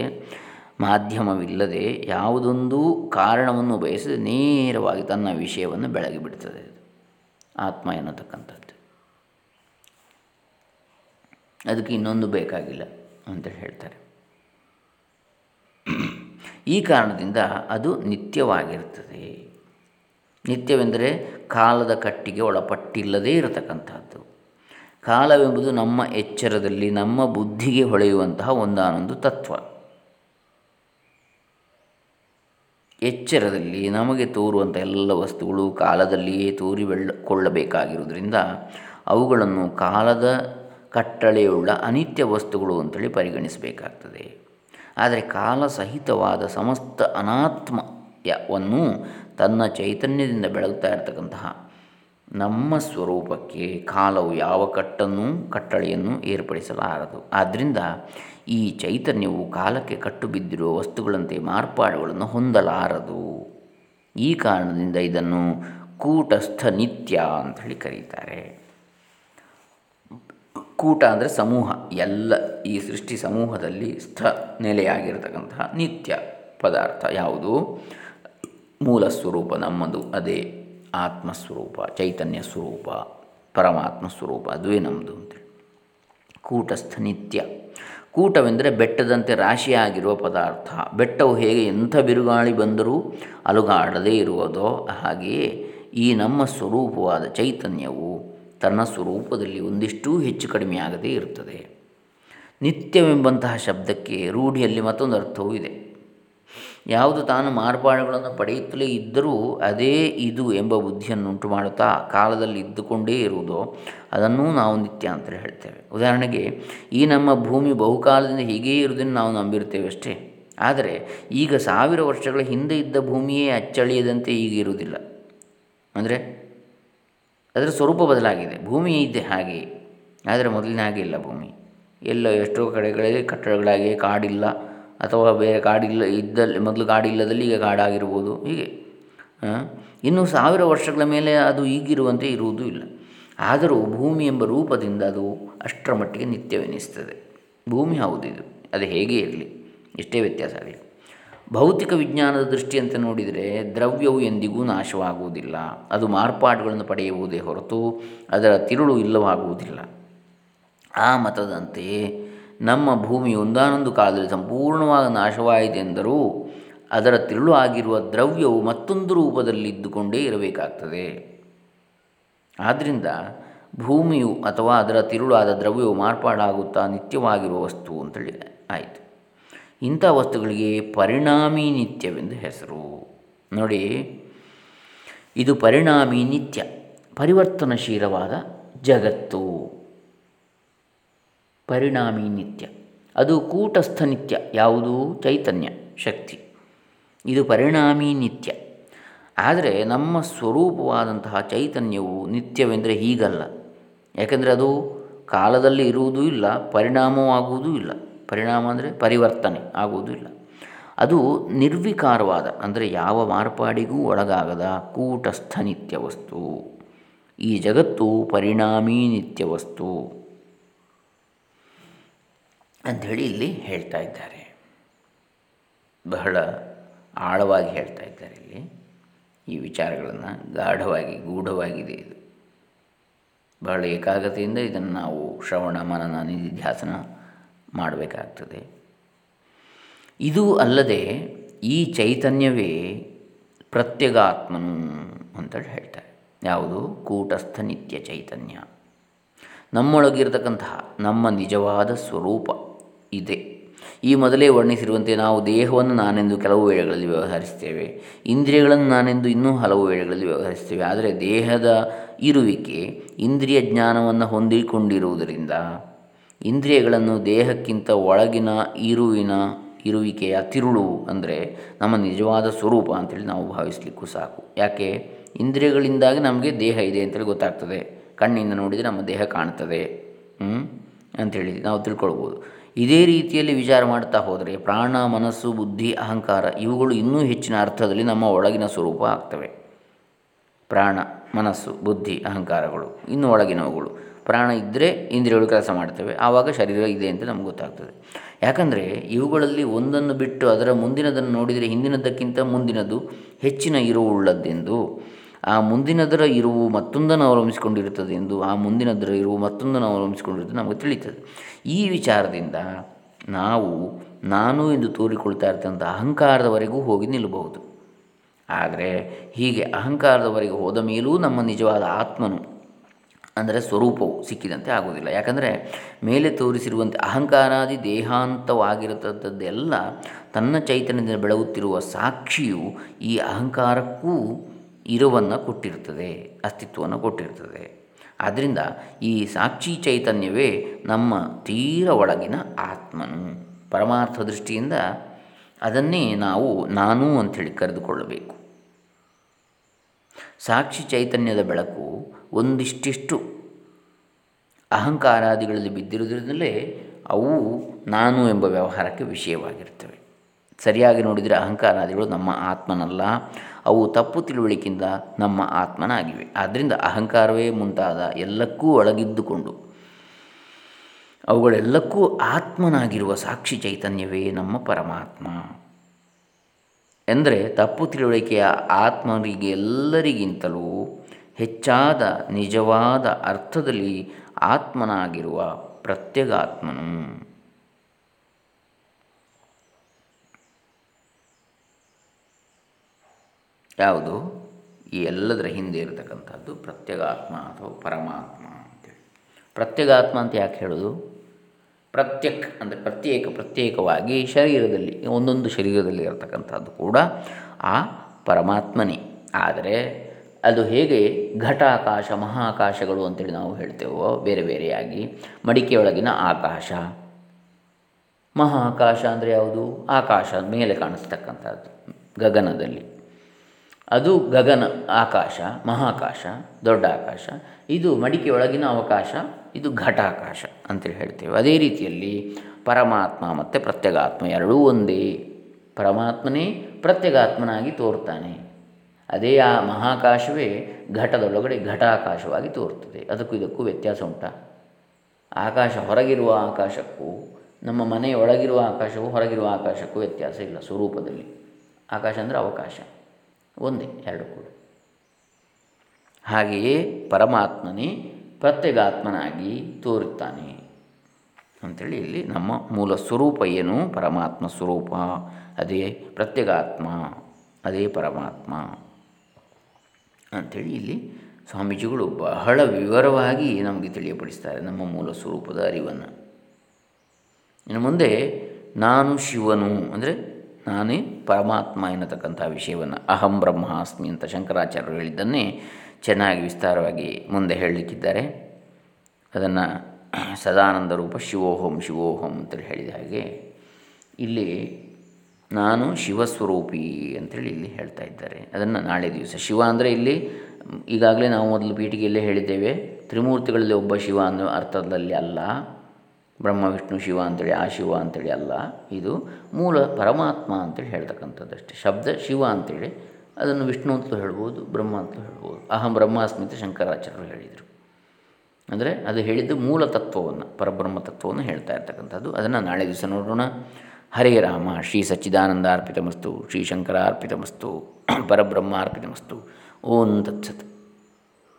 Speaker 1: ಮಾಧ್ಯಮವಿಲ್ಲದೆ ಯಾವುದೊಂದು ಕಾರಣವನ್ನು ಬಯಸದೆ ನೇರವಾಗಿ ತನ್ನ ವಿಷಯವನ್ನು ಬೆಳಗಿಬಿಡ್ತದೆ ಆತ್ಮ ಎನ್ನತಕ್ಕಂಥದ್ದು. ಅದಕ್ಕೆ ಇನ್ನೊಂದು ಬೇಕಾಗಿಲ್ಲ ಅಂತೇಳಿ ಹೇಳ್ತಾರೆ. ಈ ಕಾರಣದಿಂದ ಅದು ನಿತ್ಯವಾಗಿರ್ತದೆ. ನಿತ್ಯವೆಂದರೆ ಕಾಲದ ಕಟ್ಟಿಗೆ ಒಳಪಟ್ಟಿಲ್ಲದೇ ಇರತಕ್ಕಂಥದ್ದು. ಕಾಲವೆಂಬುದು ನಮ್ಮ ಎಚ್ಚರದಲ್ಲಿ, ನಮ್ಮ ಬುದ್ಧಿಗೆ ಹೊಳೆಯುವಂತಹ ಒಂದಾನೊಂದು ತತ್ವ. ಎಚ್ಚರದಲ್ಲಿ ನಮಗೆ ತೋರುವಂಥ ಎಲ್ಲ ವಸ್ತುಗಳು ಕಾಲದಲ್ಲಿಯೇ ತೋರಿ ಕೊಳ್ಳಬೇಕಾಗಿರುವುದರಿಂದ ಅವುಗಳನ್ನು ಕಾಲದ ಕಟ್ಟಳೆಯುಳ್ಳ ಅನಿತ್ಯ ವಸ್ತುಗಳು ಅಂತೇಳಿ ಪರಿಗಣಿಸಬೇಕಾಗ್ತದೆ. ಆದರೆ ಕಾಲ ಸಹಿತವಾದ ಸಮಸ್ತ ಅನಾತ್ಮಯವನ್ನು ತನ್ನ ಚೈತನ್ಯದಿಂದ ಬೆಳಗುತ್ತಾ ಇರತಕ್ಕಂತಹ ನಮ್ಮ ಸ್ವರೂಪಕ್ಕೆ ಕಾಲವು ಯಾವ ಕಟ್ಟನ್ನು, ಕಟ್ಟಳೆಯನ್ನು ಏರ್ಪಡಿಸಲಾರದು. ಆದ್ದರಿಂದ ಈ ಚೈತನ್ಯವು ಕಾಲಕ್ಕೆ ಕಟ್ಟು ಬಿದ್ದಿರುವ ವಸ್ತುಗಳಂತೆ ಮಾರ್ಪಾಡುಗಳನ್ನು ಹೊಂದಲಾರದು. ಈ ಕಾರಣದಿಂದ ಇದನ್ನು ಕೂಟಸ್ಥ ನಿತ್ಯ ಅಂತ ಹೇಳಿ ಕರೀತಾರೆ. ಕೂಟ ಅಂದರೆ ಸಮೂಹ. ಎಲ್ಲ ಈ ಸೃಷ್ಟಿ ಸಮೂಹದಲ್ಲಿ ಸ್ಥ ನೆಲೆಯಾಗಿರತಕ್ಕಂತಹ ನಿತ್ಯ ಪದಾರ್ಥ ಯಾವುದು? ಮೂಲ ಸ್ವರೂಪ ನಮ್ಮದು, ಅದೇ. ಆತ್ಮಸ್ವರೂಪ, ಚೈತನ್ಯ ಸ್ವರೂಪ, ಪರಮಾತ್ಮ ಸ್ವರೂಪ ಅದುವೇ ನಮ್ಮದು ಅಂತೇಳಿ ಕೂಟಸ್ಥ ನಿತ್ಯ. ಕೂಟವೆಂದರೆ ಬೆಟ್ಟದಂತೆ ರಾಶಿಯಾಗಿರುವ ಪದಾರ್ಥ. ಬೆಟ್ಟವು ಹೇಗೆ ಎಂಥ ಬಿರುಗಾಳಿ ಬಂದರೂ ಅಲುಗಾಡದೇ ಇರುವುದೋ ಹಾಗೆಯೇ ಈ ನಮ್ಮ ಸ್ವರೂಪವಾದ ಚೈತನ್ಯವು ತನ್ನ ಸ್ವರೂಪದಲ್ಲಿ ಒಂದಿಷ್ಟೂ ಹೆಚ್ಚು ಕಡಿಮೆಯಾಗದೇ ಇರುತ್ತದೆ. ನಿತ್ಯವೆಂಬಂತಹ ಶಬ್ದಕ್ಕೆ ರೂಢಿಯಲ್ಲಿ ಮತ್ತೊಂದು ಅರ್ಥವೂ ಇದೆ. ಯಾವುದು ತಾನು ಮಾರ್ಪಾಡುಗಳನ್ನು ಪಡೆಯುತ್ತಲೇ ಇದ್ದರೂ ಅದೇ ಇದು ಎಂಬ ಬುದ್ಧಿಯನ್ನುಂಟು ಮಾಡುತ್ತಾ ಕಾಲದಲ್ಲಿ ಇದ್ದುಕೊಂಡೇ ಇರುವುದೋ ಅದನ್ನು ನಾವು ನಿತ್ಯ ಅಂತ ಹೇಳ್ತೇವೆ. ಉದಾಹರಣೆಗೆ, ಈ ನಮ್ಮ ಭೂಮಿ ಬಹುಕಾಲದಿಂದ ಹೀಗೇ ಇರುವುದನ್ನು ನಾವು ನಂಬಿರ್ತೇವೆ ಅಷ್ಟೇ ಆದರೆ ಈಗ ಸಾವಿರ ವರ್ಷಗಳ ಹಿಂದೆ ಇದ್ದ ಭೂಮಿಯೇ ಅಚ್ಚಳಿಯದಂತೆ ಈಗ ಇರುವುದಿಲ್ಲ. ಅಂದರೆ ಅದರ ಸ್ವರೂಪ ಬದಲಾಗಿದೆ. ಭೂಮಿ ಇದೆ ಹಾಗೆ. ಆದರೆ ಮೊದಲಿನ ಹಾಗೆ ಇಲ್ಲ ಭೂಮಿ. ಎಲ್ಲ ಎಷ್ಟೋ ಕಡೆಗಳಲ್ಲಿ ಕಟ್ಟಡಗಳಾಗಿ ಕಾಡಿಲ್ಲ. ಅಥವಾ ಬೇರೆ ಕಾಡಿಲ್ಲ ಇದ್ದಲ್ಲಿ, ಮೊದಲು ಕಾಡಿಲ್ಲದಲ್ಲಿ ಈಗ ಕಾಡಾಗಿರ್ಬೋದು. ಹೀಗೆ. ಇನ್ನು ಸಾವಿರ ವರ್ಷಗಳ ಮೇಲೆ ಅದು ಈಗಿರುವಂತೆ ಇರುವುದೂ ಇಲ್ಲ. ಆದರೂ ಭೂಮಿ ಎಂಬ ರೂಪದಿಂದ ಅದು ಅಷ್ಟರ ಮಟ್ಟಿಗೆ ನಿತ್ಯವೆನಿಸ್ತದೆ. ಭೂಮಿ ಹೌದಿದು ಅದು ಹೇಗೆ ಇರಲಿ? ಎಷ್ಟೇ ವ್ಯತ್ಯಾಸ ಆಗಲಿ. ಭೌತಿಕ ವಿಜ್ಞಾನದ ದೃಷ್ಟಿಯಂತೆ ನೋಡಿದರೆ ದ್ರವ್ಯವು ಎಂದಿಗೂ ನಾಶವಾಗುವುದಿಲ್ಲ. ಅದು ಮಾರ್ಪಾಡುಗಳನ್ನು ಪಡೆಯುವುದೇ ಹೊರತು ಅದರ ತಿರುಳು ಇಲ್ಲವಾಗುವುದಿಲ್ಲ. ಆ ಮತದಂತೆಯೇ ನಮ್ಮ ಭೂಮಿ ಒಂದಾನೊಂದು ಕಾಲದಲ್ಲಿ ಸಂಪೂರ್ಣವಾಗಿ ನಾಶವಾಯಿತೆಂದರೂ ಅದರ ತಿರುಳು ಆಗಿರುವ ದ್ರವ್ಯವು ಮತ್ತೊಂದು ರೂಪದಲ್ಲಿ ಇದ್ದುಕೊಂಡೇ ಇರಬೇಕಾಗ್ತದೆ. ಆದ್ದರಿಂದ ಭೂಮಿಯು ಅಥವಾ ಅದರ ತಿರುಳಾದ ದ್ರವ್ಯವು ಮಾರ್ಪಾಡಾಗುತ್ತಾ ನಿತ್ಯವಾಗಿರುವ ವಸ್ತು ಅಂತೇಳಿ ಆಯಿತು. ಇಂಥ ವಸ್ತುಗಳಿಗೆ ಪರಿಣಾಮಿ ನಿತ್ಯವೆಂದು ಹೆಸರು. ನೋಡಿ, ಇದು ಪರಿಣಾಮಿ ನಿತ್ಯ, ಪರಿವರ್ತನಶೀಲವಾದ ಜಗತ್ತು. ಪರಿಣಾಮಿ ನಿತ್ಯ. ಅದು ಕೂಟಸ್ಥ ನಿತ್ಯ, ಯಾವುದು ಚೈತನ್ಯ, ಶಕ್ತಿ. ಇದು ಪರಿಣಾಮಿ ನಿತ್ಯ. ಆದರೆ ನಮ್ಮ ಸ್ವರೂಪವಾದಂತಹ ಚೈತನ್ಯವು ನಿತ್ಯವೆಂದರೆ ಹೀಗಲ್ಲ. ಯಾಕೆಂದರೆ ಅದು ಕಾಲದಲ್ಲಿ ಇರುವುದೂ ಇಲ್ಲ, ಪರಿಣಾಮವಾಗುವುದೂ ಇಲ್ಲ. ಪರಿಣಾಮ ಅಂದರೆ ಪರಿವರ್ತನೆ ಆಗುವುದೂ ಇಲ್ಲ. ಅದು ನಿರ್ವಿಕಾರವಾದ, ಅಂದರೆ ಯಾವ ಮಾರ್ಪಾಡಿಗೂ ಒಳಗಾಗದ ಕೂಟಸ್ಥ ನಿತ್ಯ ವಸ್ತು ಈ ಜಗತ್ತು ಪರಿಣಾಮಿ ನಿತ್ಯ ವಸ್ತು ಅಂಥೇಳಿ ಇಲ್ಲಿ ಹೇಳ್ತಾ ಇದ್ದಾರೆ. ಬಹಳ ಆಳವಾಗಿ ಹೇಳ್ತಾ ಇದ್ದಾರೆ ಇಲ್ಲಿ. ಈ ವಿಚಾರಗಳನ್ನು ಗಾಢವಾಗಿ, ಗೂಢವಾಗಿದೆ ಇದು. ಬಹಳ ಏಕಾಗ್ರತೆಯಿಂದ ಇದನ್ನು ನಾವು ಶ್ರವಣ, ಮನನ, ನಿಧಿಧ್ಯಾಸನ ಮಾಡಬೇಕಾಗ್ತದೆ. ಇದು ಅಲ್ಲದೆ ಈ ಚೈತನ್ಯವೇ ಪ್ರತ್ಯಗಾತ್ಮನು ಅಂತೇಳಿ ಹೇಳ್ತಾರೆ. ಯಾವುದು? ಕೂಟಸ್ಥ ನಿತ್ಯ ಚೈತನ್ಯ. ನಮ್ಮೊಳಗಿರತಕ್ಕಂತಹ ನಮ್ಮ ನಿಜವಾದ ಸ್ವರೂಪ. ಇದೆ. ಈ ಮೊದಲೇ ವರ್ಣಿಸಿರುವಂತೆ ನಾವು ದೇಹವನ್ನು ನಾನೆಂದು ಕೆಲವು ವೇಳೆಗಳಲ್ಲಿ ವ್ಯವಹರಿಸ್ತೇವೆ ಇಂದ್ರಿಯಗಳನ್ನು ನಾನೆಂದು ಇನ್ನೂ ಹಲವು ವೇಳೆಗಳಲ್ಲಿ ವ್ಯವಹರಿಸ್ತೇವೆ ಆದರೆ ದೇಹದ ಇರುವಿಕೆ ಇಂದ್ರಿಯ ಜ್ಞಾನವನ್ನು ಹೊಂದಿಕೊಂಡಿರುವುದರಿಂದ ಇಂದ್ರಿಯಗಳನ್ನು ದೇಹಕ್ಕಿಂತ ಒಳಗಿನ ಇರುವಿನ ಇರುವಿಕೆಯ ತಿರುಳು ಅಂದರೆ ನಮ್ಮ ನಿಜವಾದ ಸ್ವರೂಪ ಅಂತೇಳಿ ನಾವು ಭಾವಿಸಲಿಕ್ಕೂ ಸಾಕು. ಯಾಕೆ? ಇಂದ್ರಿಯಗಳಿಂದಾಗಿ ನಮಗೆ ದೇಹ ಇದೆ ಅಂತೇಳಿ ಗೊತ್ತಾಗ್ತದೆ. ಕಣ್ಣಿಂದ ನೋಡಿದರೆ ನಮ್ಮ ದೇಹ ಕಾಣ್ತದೆ. ಅಂಥೇಳಿ ನಾವು ತಿಳ್ಕೊಳ್ಬೋದು. ಇದೇ ರೀತಿಯಲ್ಲಿ ವಿಚಾರ ಮಾಡ್ತಾ ಹೋದರೆ ಪ್ರಾಣ, ಮನಸ್ಸು, ಬುದ್ಧಿ, ಅಹಂಕಾರ ಇವುಗಳು ಇನ್ನೂ ಹೆಚ್ಚಿನ ಅರ್ಥದಲ್ಲಿ ನಮ್ಮ ಒಳಗಿನ ಸ್ವರೂಪ ಆಗ್ತವೆ. ಪ್ರಾಣ, ಮನಸ್ಸು, ಬುದ್ಧಿ, ಅಹಂಕಾರಗಳು ಇನ್ನು ಒಳಗಿನವುಗಳು. ಪ್ರಾಣ ಇದ್ದರೆ ಇಂದ್ರಿಯಗಳು ಕೆಲಸ ಮಾಡ್ತವೆ, ಆವಾಗ ಶರೀರ ಇದೆ ಅಂತ ನಮ್ಗೆ ಗೊತ್ತಾಗ್ತದೆ. ಯಾಕಂದರೆ ಇವುಗಳಲ್ಲಿ ಒಂದನ್ನು ಬಿಟ್ಟು ಅದರ ಮುಂದಿನದನ್ನು ನೋಡಿದರೆ ಹಿಂದಿನದಕ್ಕಿಂತ ಮುಂದಿನದು ಹೆಚ್ಚಿನ ಇರುವುಳ್ಳದ್ದೆಂದು ಆ ಮುಂದಿನದರ ಇರುವು ಮತ್ತೊಂದನ್ನು ಅವಲಂಬಿಸಿಕೊಂಡಿರುತ್ತದೆ ಎಂದು ಆ ಮುಂದಿನದರ ಇರುವು ಮತ್ತೊಂದನ್ನು ಅವಲಂಬಿಸಿಕೊಂಡಿರುತ್ತದೆ ನಮಗೆ ತಿಳಿಯುತ್ತದೆ ಈ ವಿಚಾರದಿಂದ ನಾವು, ನಾನು ಎಂದು ತೋರಿಕೊಳ್ತಾ ಇರ್ತಕ್ಕಂಥ ಅಹಂಕಾರದವರೆಗೂ ಹೋಗಿ ನಿಲ್ಲಬಹುದು. ಆದರೆ ಹೀಗೆ ಅಹಂಕಾರದವರೆಗೆ ಹೋದ ಮೇಲೂ ನಮ್ಮ ನಿಜವಾದ ಆತ್ಮನು, ಅಂದರೆ ಸ್ವರೂಪವು ಸಿಕ್ಕಿದಂತೆ ಆಗುವುದಿಲ್ಲ. ಯಾಕಂದರೆ ಮೇಲೆ ತೋರಿಸಿರುವಂತೆ ಅಹಂಕಾರಾದಿ ದೇಹಾಂತವಾಗಿರತಕ್ಕದ್ದೆಲ್ಲ ತನ್ನ ಚೈತನ್ಯದಿಂದ ಬೆಳಗುತ್ತಿರುವ ಸಾಕ್ಷಿಯು ಈ ಅಹಂಕಾರಕ್ಕೂ ಇರುವನ್ನು ಕೊಟ್ಟಿರ್ತದೆ, ಅಸ್ತಿತ್ವವನ್ನು ಕೊಟ್ಟಿರ್ತದೆ. ಆದ್ದರಿಂದ ಈ ಸಾಕ್ಷಿ ಚೈತನ್ಯವೇ ನಮ್ಮ ತೀರ ಒಳಗಿನ ಆತ್ಮನು. ಪರಮಾರ್ಥ ದೃಷ್ಟಿಯಿಂದ ಅದನ್ನೇ ನಾವು ನಾನು ಅಂಥೇಳಿ ಕರೆದುಕೊಳ್ಳಬೇಕು. ಸಾಕ್ಷಿ ಚೈತನ್ಯದ ಬೆಳಕು ಒಂದಿಷ್ಟಿಷ್ಟು ಅಹಂಕಾರಾದಿಗಳಲ್ಲಿ ಬಿದ್ದಿರುವುದರಿಂದಲೇ ಅವು ನಾನು ಎಂಬ ವ್ಯವಹಾರಕ್ಕೆ ವಿಷಯವಾಗಿರ್ತವೆ ಸರಿಯಾಗಿ ನೋಡಿದರೆ ಅಹಂಕಾರಾದಿಗಳು ನಮ್ಮ ಆತ್ಮನಲ್ಲ. ಅವು ತಪ್ಪು ತಿಳುವಳಿಕೆಯಿಂದ ನಮ್ಮ ಆತ್ಮನಾಗಿವೆ. ಆದ್ದರಿಂದ ಅಹಂಕಾರವೇ ಮುಂತಾದ ಎಲ್ಲಕ್ಕೂ ಒಳಗಿದ್ದುಕೊಂಡು, ಅವುಗಳೆಲ್ಲಕ್ಕೂ ಆತ್ಮನಾಗಿರುವ ಸಾಕ್ಷಿ ಚೈತನ್ಯವೇ ನಮ್ಮ ಪರಮಾತ್ಮ. ಎಂದರೆ ತಪ್ಪು ತಿಳುವಳಿಕೆಯ ಆತ್ಮರಿಗೆ ಎಲ್ಲರಿಗಿಂತಲೂ ಹೆಚ್ಚಾದ ನಿಜವಾದ ಅರ್ಥದಲ್ಲಿ ಆತ್ಮನಾಗಿರುವ ಪ್ರತ್ಯಗಾತ್ಮನು. ಯಾವುದು? ಈ ಎಲ್ಲದರ ಹಿಂದೆ ಇರತಕ್ಕಂಥದ್ದು ಪ್ರತ್ಯಗಾತ್ಮ ಅಥವಾ ಪರಮಾತ್ಮ ಅಂತೇಳಿ. ಪ್ರತ್ಯಗಾತ್ಮ ಅಂತ ಯಾಕೆ ಹೇಳೋದು? ಪ್ರತ್ಯಕ್ ಅಂದರೆ ಪ್ರತ್ಯೇಕ, ಪ್ರತ್ಯೇಕವಾಗಿ ಶರೀರದಲ್ಲಿ, ಒಂದೊಂದು ಶರೀರದಲ್ಲಿ ಇರತಕ್ಕಂಥದ್ದು ಕೂಡ ಆ ಪರಮಾತ್ಮನೇ. ಆದರೆ ಅದು ಹೇಗೆ ಘಟಾಕಾಶ, ಮಹಾಕಾಶಗಳು ಅಂತೇಳಿ ನಾವು ಹೇಳ್ತೇವೋ ಬೇರೆ ಬೇರೆಯಾಗಿ, ಮಡಿಕೆಯೊಳಗಿನ ಆಕಾಶ. ಮಹಾಕಾಶ ಅಂದರೆ ಯಾವುದು? ಆಕಾಶ ಮೇಲೆ ಕಾಣಿಸ್ತಕ್ಕಂಥದ್ದು ಗಗನದಲ್ಲಿ. ಅದು ಗಗನ ಆಕಾಶ, ಮಹಾಕಾಶ, ದೊಡ್ಡ ಆಕಾಶ, ಇದು ಮಡಿಕೆಯೊಳಗಿನ ಅವಕಾಶ, ಇದು ಘಟಾಕಾಶ ಅಂತೇಳಿ ಹೇಳ್ತೇವೆ. ಅದೇ ರೀತಿಯಲ್ಲಿ ಪರಮಾತ್ಮ ಮತ್ತು ಪ್ರತ್ಯಗಾತ್ಮ ಎರಡೂ ಒಂದೇ. ಪರಮಾತ್ಮನೇ ಪ್ರತ್ಯಗಾತ್ಮನಾಗಿ ತೋರ್ತಾನೆ. ಅದೇ ಆ ಮಹಾಕಾಶವೇ ಘಟದೊಳಗಡೆ ಘಟಾಕಾಶವಾಗಿ ತೋರ್ತದೆ. ಅದಕ್ಕೂ ಇದಕ್ಕೂ ವ್ಯತ್ಯಾಸ ಉಂಟ. ಆಕಾಶ ಹೊರಗಿರುವ ಆಕಾಶಕ್ಕೂ, ನಮ್ಮ ಮನೆಯ ಒಳಗಿರುವ ಆಕಾಶವು ಹೊರಗಿರುವ ಆಕಾಶಕ್ಕೂ ವ್ಯತ್ಯಾಸ ಇಲ್ಲ ಸ್ವರೂಪದಲ್ಲಿ. ಆಕಾಶ ಅಂದರೆ ಅವಕಾಶ. ಒಂದೇ, ಎರಡು ಕೂಡ. ಹಾಗೆಯೇ ಪರಮಾತ್ಮನೇ ಪ್ರತ್ಯಗಾತ್ಮನಾಗಿ ತೋರುತ್ತಾನೆ. ಅಂಥೇಳಿ ಇಲ್ಲಿ ನಮ್ಮ ಮೂಲ ಸ್ವರೂಪ ಏನು? ಪರಮಾತ್ಮ ಸ್ವರೂಪ. ಅದೇ ಪ್ರತ್ಯಗಾತ್ಮ, ಅದೇ ಪರಮಾತ್ಮ. ಅಂಥೇಳಿ ಇಲ್ಲಿ ಸ್ವಾಮೀಜಿಗಳು ಬಹಳ ವಿವರವಾಗಿ ನಮಗೆ ತಿಳಿಯಪಡಿಸ್ತಾರೆ ನಮ್ಮ ಮೂಲ ಸ್ವರೂಪದ ಅರಿವನ್ನು. ಇನ್ನು ಮುಂದೆ ನಾನು ಶಿವನು ಅಂದರೆ ನಾನೇ ಪರಮಾತ್ಮ ಎನ್ನತಕ್ಕಂಥ ವಿಷಯವನ್ನು ಅಹಂ ಬ್ರಹ್ಮಾಸ್ಮಿ ಅಂತ ಶಂಕರಾಚಾರ್ಯರು ಹೇಳಿದ್ದನ್ನೇ ಚೆನ್ನಾಗಿ ವಿಸ್ತಾರವಾಗಿ ಮುಂದೆ ಹೇಳಲಿಕ್ಕಿದ್ದಾರೆ. ಅದನ್ನು ಸದಾನಂದ ರೂಪ ಶಿವೋಹಂ ಶಿವೋಹಂ ಅಂತೇಳಿ ಹೇಳಿದ ಹಾಗೆ ಇಲ್ಲಿ ನಾನು ಶಿವಸ್ವರೂಪಿ ಅಂತೇಳಿ ಇಲ್ಲಿ ಹೇಳ್ತಾ ಇದ್ದಾರೆ. ಅದನ್ನು ನಾಳೆ ದಿವಸ ಶಿವ ಅಂದರೆ ಇಲ್ಲಿ ಈಗಾಗಲೇ ನಾವು ಮೊದಲು ಪೀಠಿಗೆಯಲ್ಲೇ ಹೇಳಿದ್ದೇವೆ. ತ್ರಿಮೂರ್ತಿಗಳಲ್ಲಿ ಒಬ್ಬ ಶಿವ ಅನ್ನೋ ಅರ್ಥದಲ್ಲಿ ಅಲ್ಲ. ಬ್ರಹ್ಮ ವಿಷ್ಣು ಶಿವ ಅಂತೇಳಿ, ಆ ಶಿವ ಅಂತೇಳಿ ಅಲ್ಲ, ಇದು ಮೂಲ ಪರಮಾತ್ಮ ಅಂತೇಳಿ ಹೇಳ್ತಕ್ಕಂಥದ್ದಷ್ಟೇ ಶಬ್ದ ಶಿವ ಅಂತೇಳಿ ಅದನ್ನು ವಿಷ್ಣು ಅಂತಲೂ ಹೇಳ್ಬೋದು, ಬ್ರಹ್ಮ ಅಂತಲೂ ಹೇಳ್ಬೋದು. ಅಹಂ ಬ್ರಹ್ಮಾಸ್ಮಿ ಅಂತ ಶಂಕರಾಚಾರ್ಯರು ಹೇಳಿದರು. ಅಂದರೆ ಅದು ಹೇಳಿದ್ದು ಮೂಲ ತತ್ವವನ್ನು, ಪರಬ್ರಹ್ಮ ತತ್ವವನ್ನು ಹೇಳ್ತಾ ಇರ್ತಕ್ಕಂಥದ್ದು. ಅದನ್ನು ನಾಳೆ ದಿವಸ ನೋಡೋಣ. ಹರೇ ರಾಮ, ಶ್ರೀ ಸಚ್ಚಿದಾನಂದ ಅರ್ಪಿತಮಸ್ತು, ಶ್ರೀ ಶಂಕರ ಅರ್ಪಿತಮಸ್ತು ಪರಬ್ರಹ್ಮ ಅರ್ಪಿತಮಸ್ತು. ಓಂ ತತ್ಸತ್.